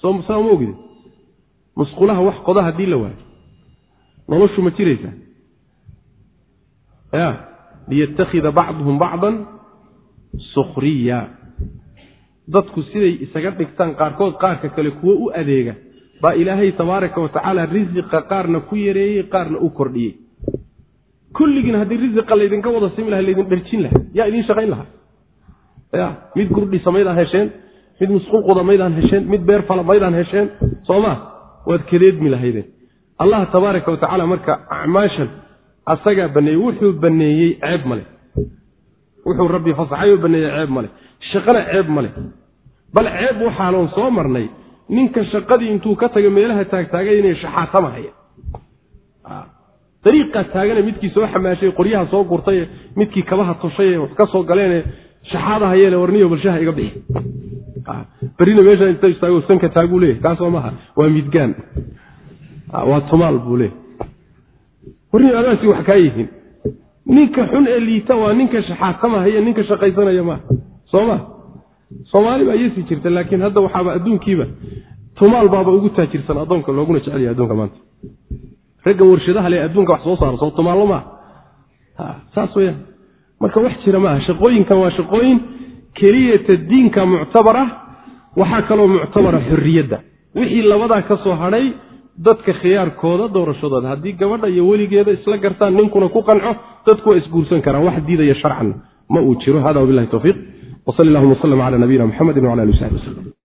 soo saa ma ogdi musqulaha wax qoda haddii la waayo. Noloshu ma jiraysaa? Ya liyattakhida bacduhum bacdan sukhriya. Dadku siday isaga dhigtaan qaarkood qaarka kale kuwo u adeega. Baa ilaahay tabaaraka wa tacaala risiqa qaarna ku yareeyey qaarna u kordhiyey. Kulligiin haddii risiqa laydinka wada simi laha laydin dharjin laha yaa idiin shaqayn lahaa. Ya mid gurdhisa maydaan hesheen mid musqulquda maydaan hesheen mid beer fala maydaan hesheen soo ma? Waad kadeedmi lahaydeen. Allah tabaaraka wa tacaala marka acmaashan asagaa baneeyey wuxuu baneeyey ceeb male wuxuu rabbi fasaxayoo baneeyey ceeb male shaqana ceeb male bal ceeb waxaanoon soo marnay ninka shaqadii intuu ka taga meelaha taagtaagay inay shaxaatamahaya dariiqaa taagane midkii soo xamaashay qoryaha soo gurtay midkii kabaha tushay wax ka soo galeen shaxaada hayeele warniyo balshaha iga bixi. Berina meesha inta istaago sanka taaguu leeyahy kaasoo maaha waa midgaan. Waa tumaal buu leeyahy warniyo adaasi wax kaa yihiin ninka xun ee liita waa ninka shaxaatamahaya ninka shaqaysanaya maaha soo ma? Soomaali baa yeesi jirta laakiin hadda waxaaba adduunkiiba tumaal baaba ugu taajirsan addoonka looguna jecelyahay adduunka maanta. Ragga warshadaha le adduunka wax soo saaro soo tumaallo maaha saas weyaan marka wax jira maaha shaqooyinkan waa shaqooyin keliyata diinka muctabar ah waxaa kaloo muctabara xorriyadda wixii labadaa ka soo hadhay dadka khiyaarkooda doorashadooda haddii gabadha iyo weligeeda isla gartaan ninkuna ku qanco dadku waa isguursan karaan. Wax diidaya sharcan ma uu jiro. Hada wabilahi towfiiq wsal allahuma wslm cala nabiyina mxamedi wala ali w saxbi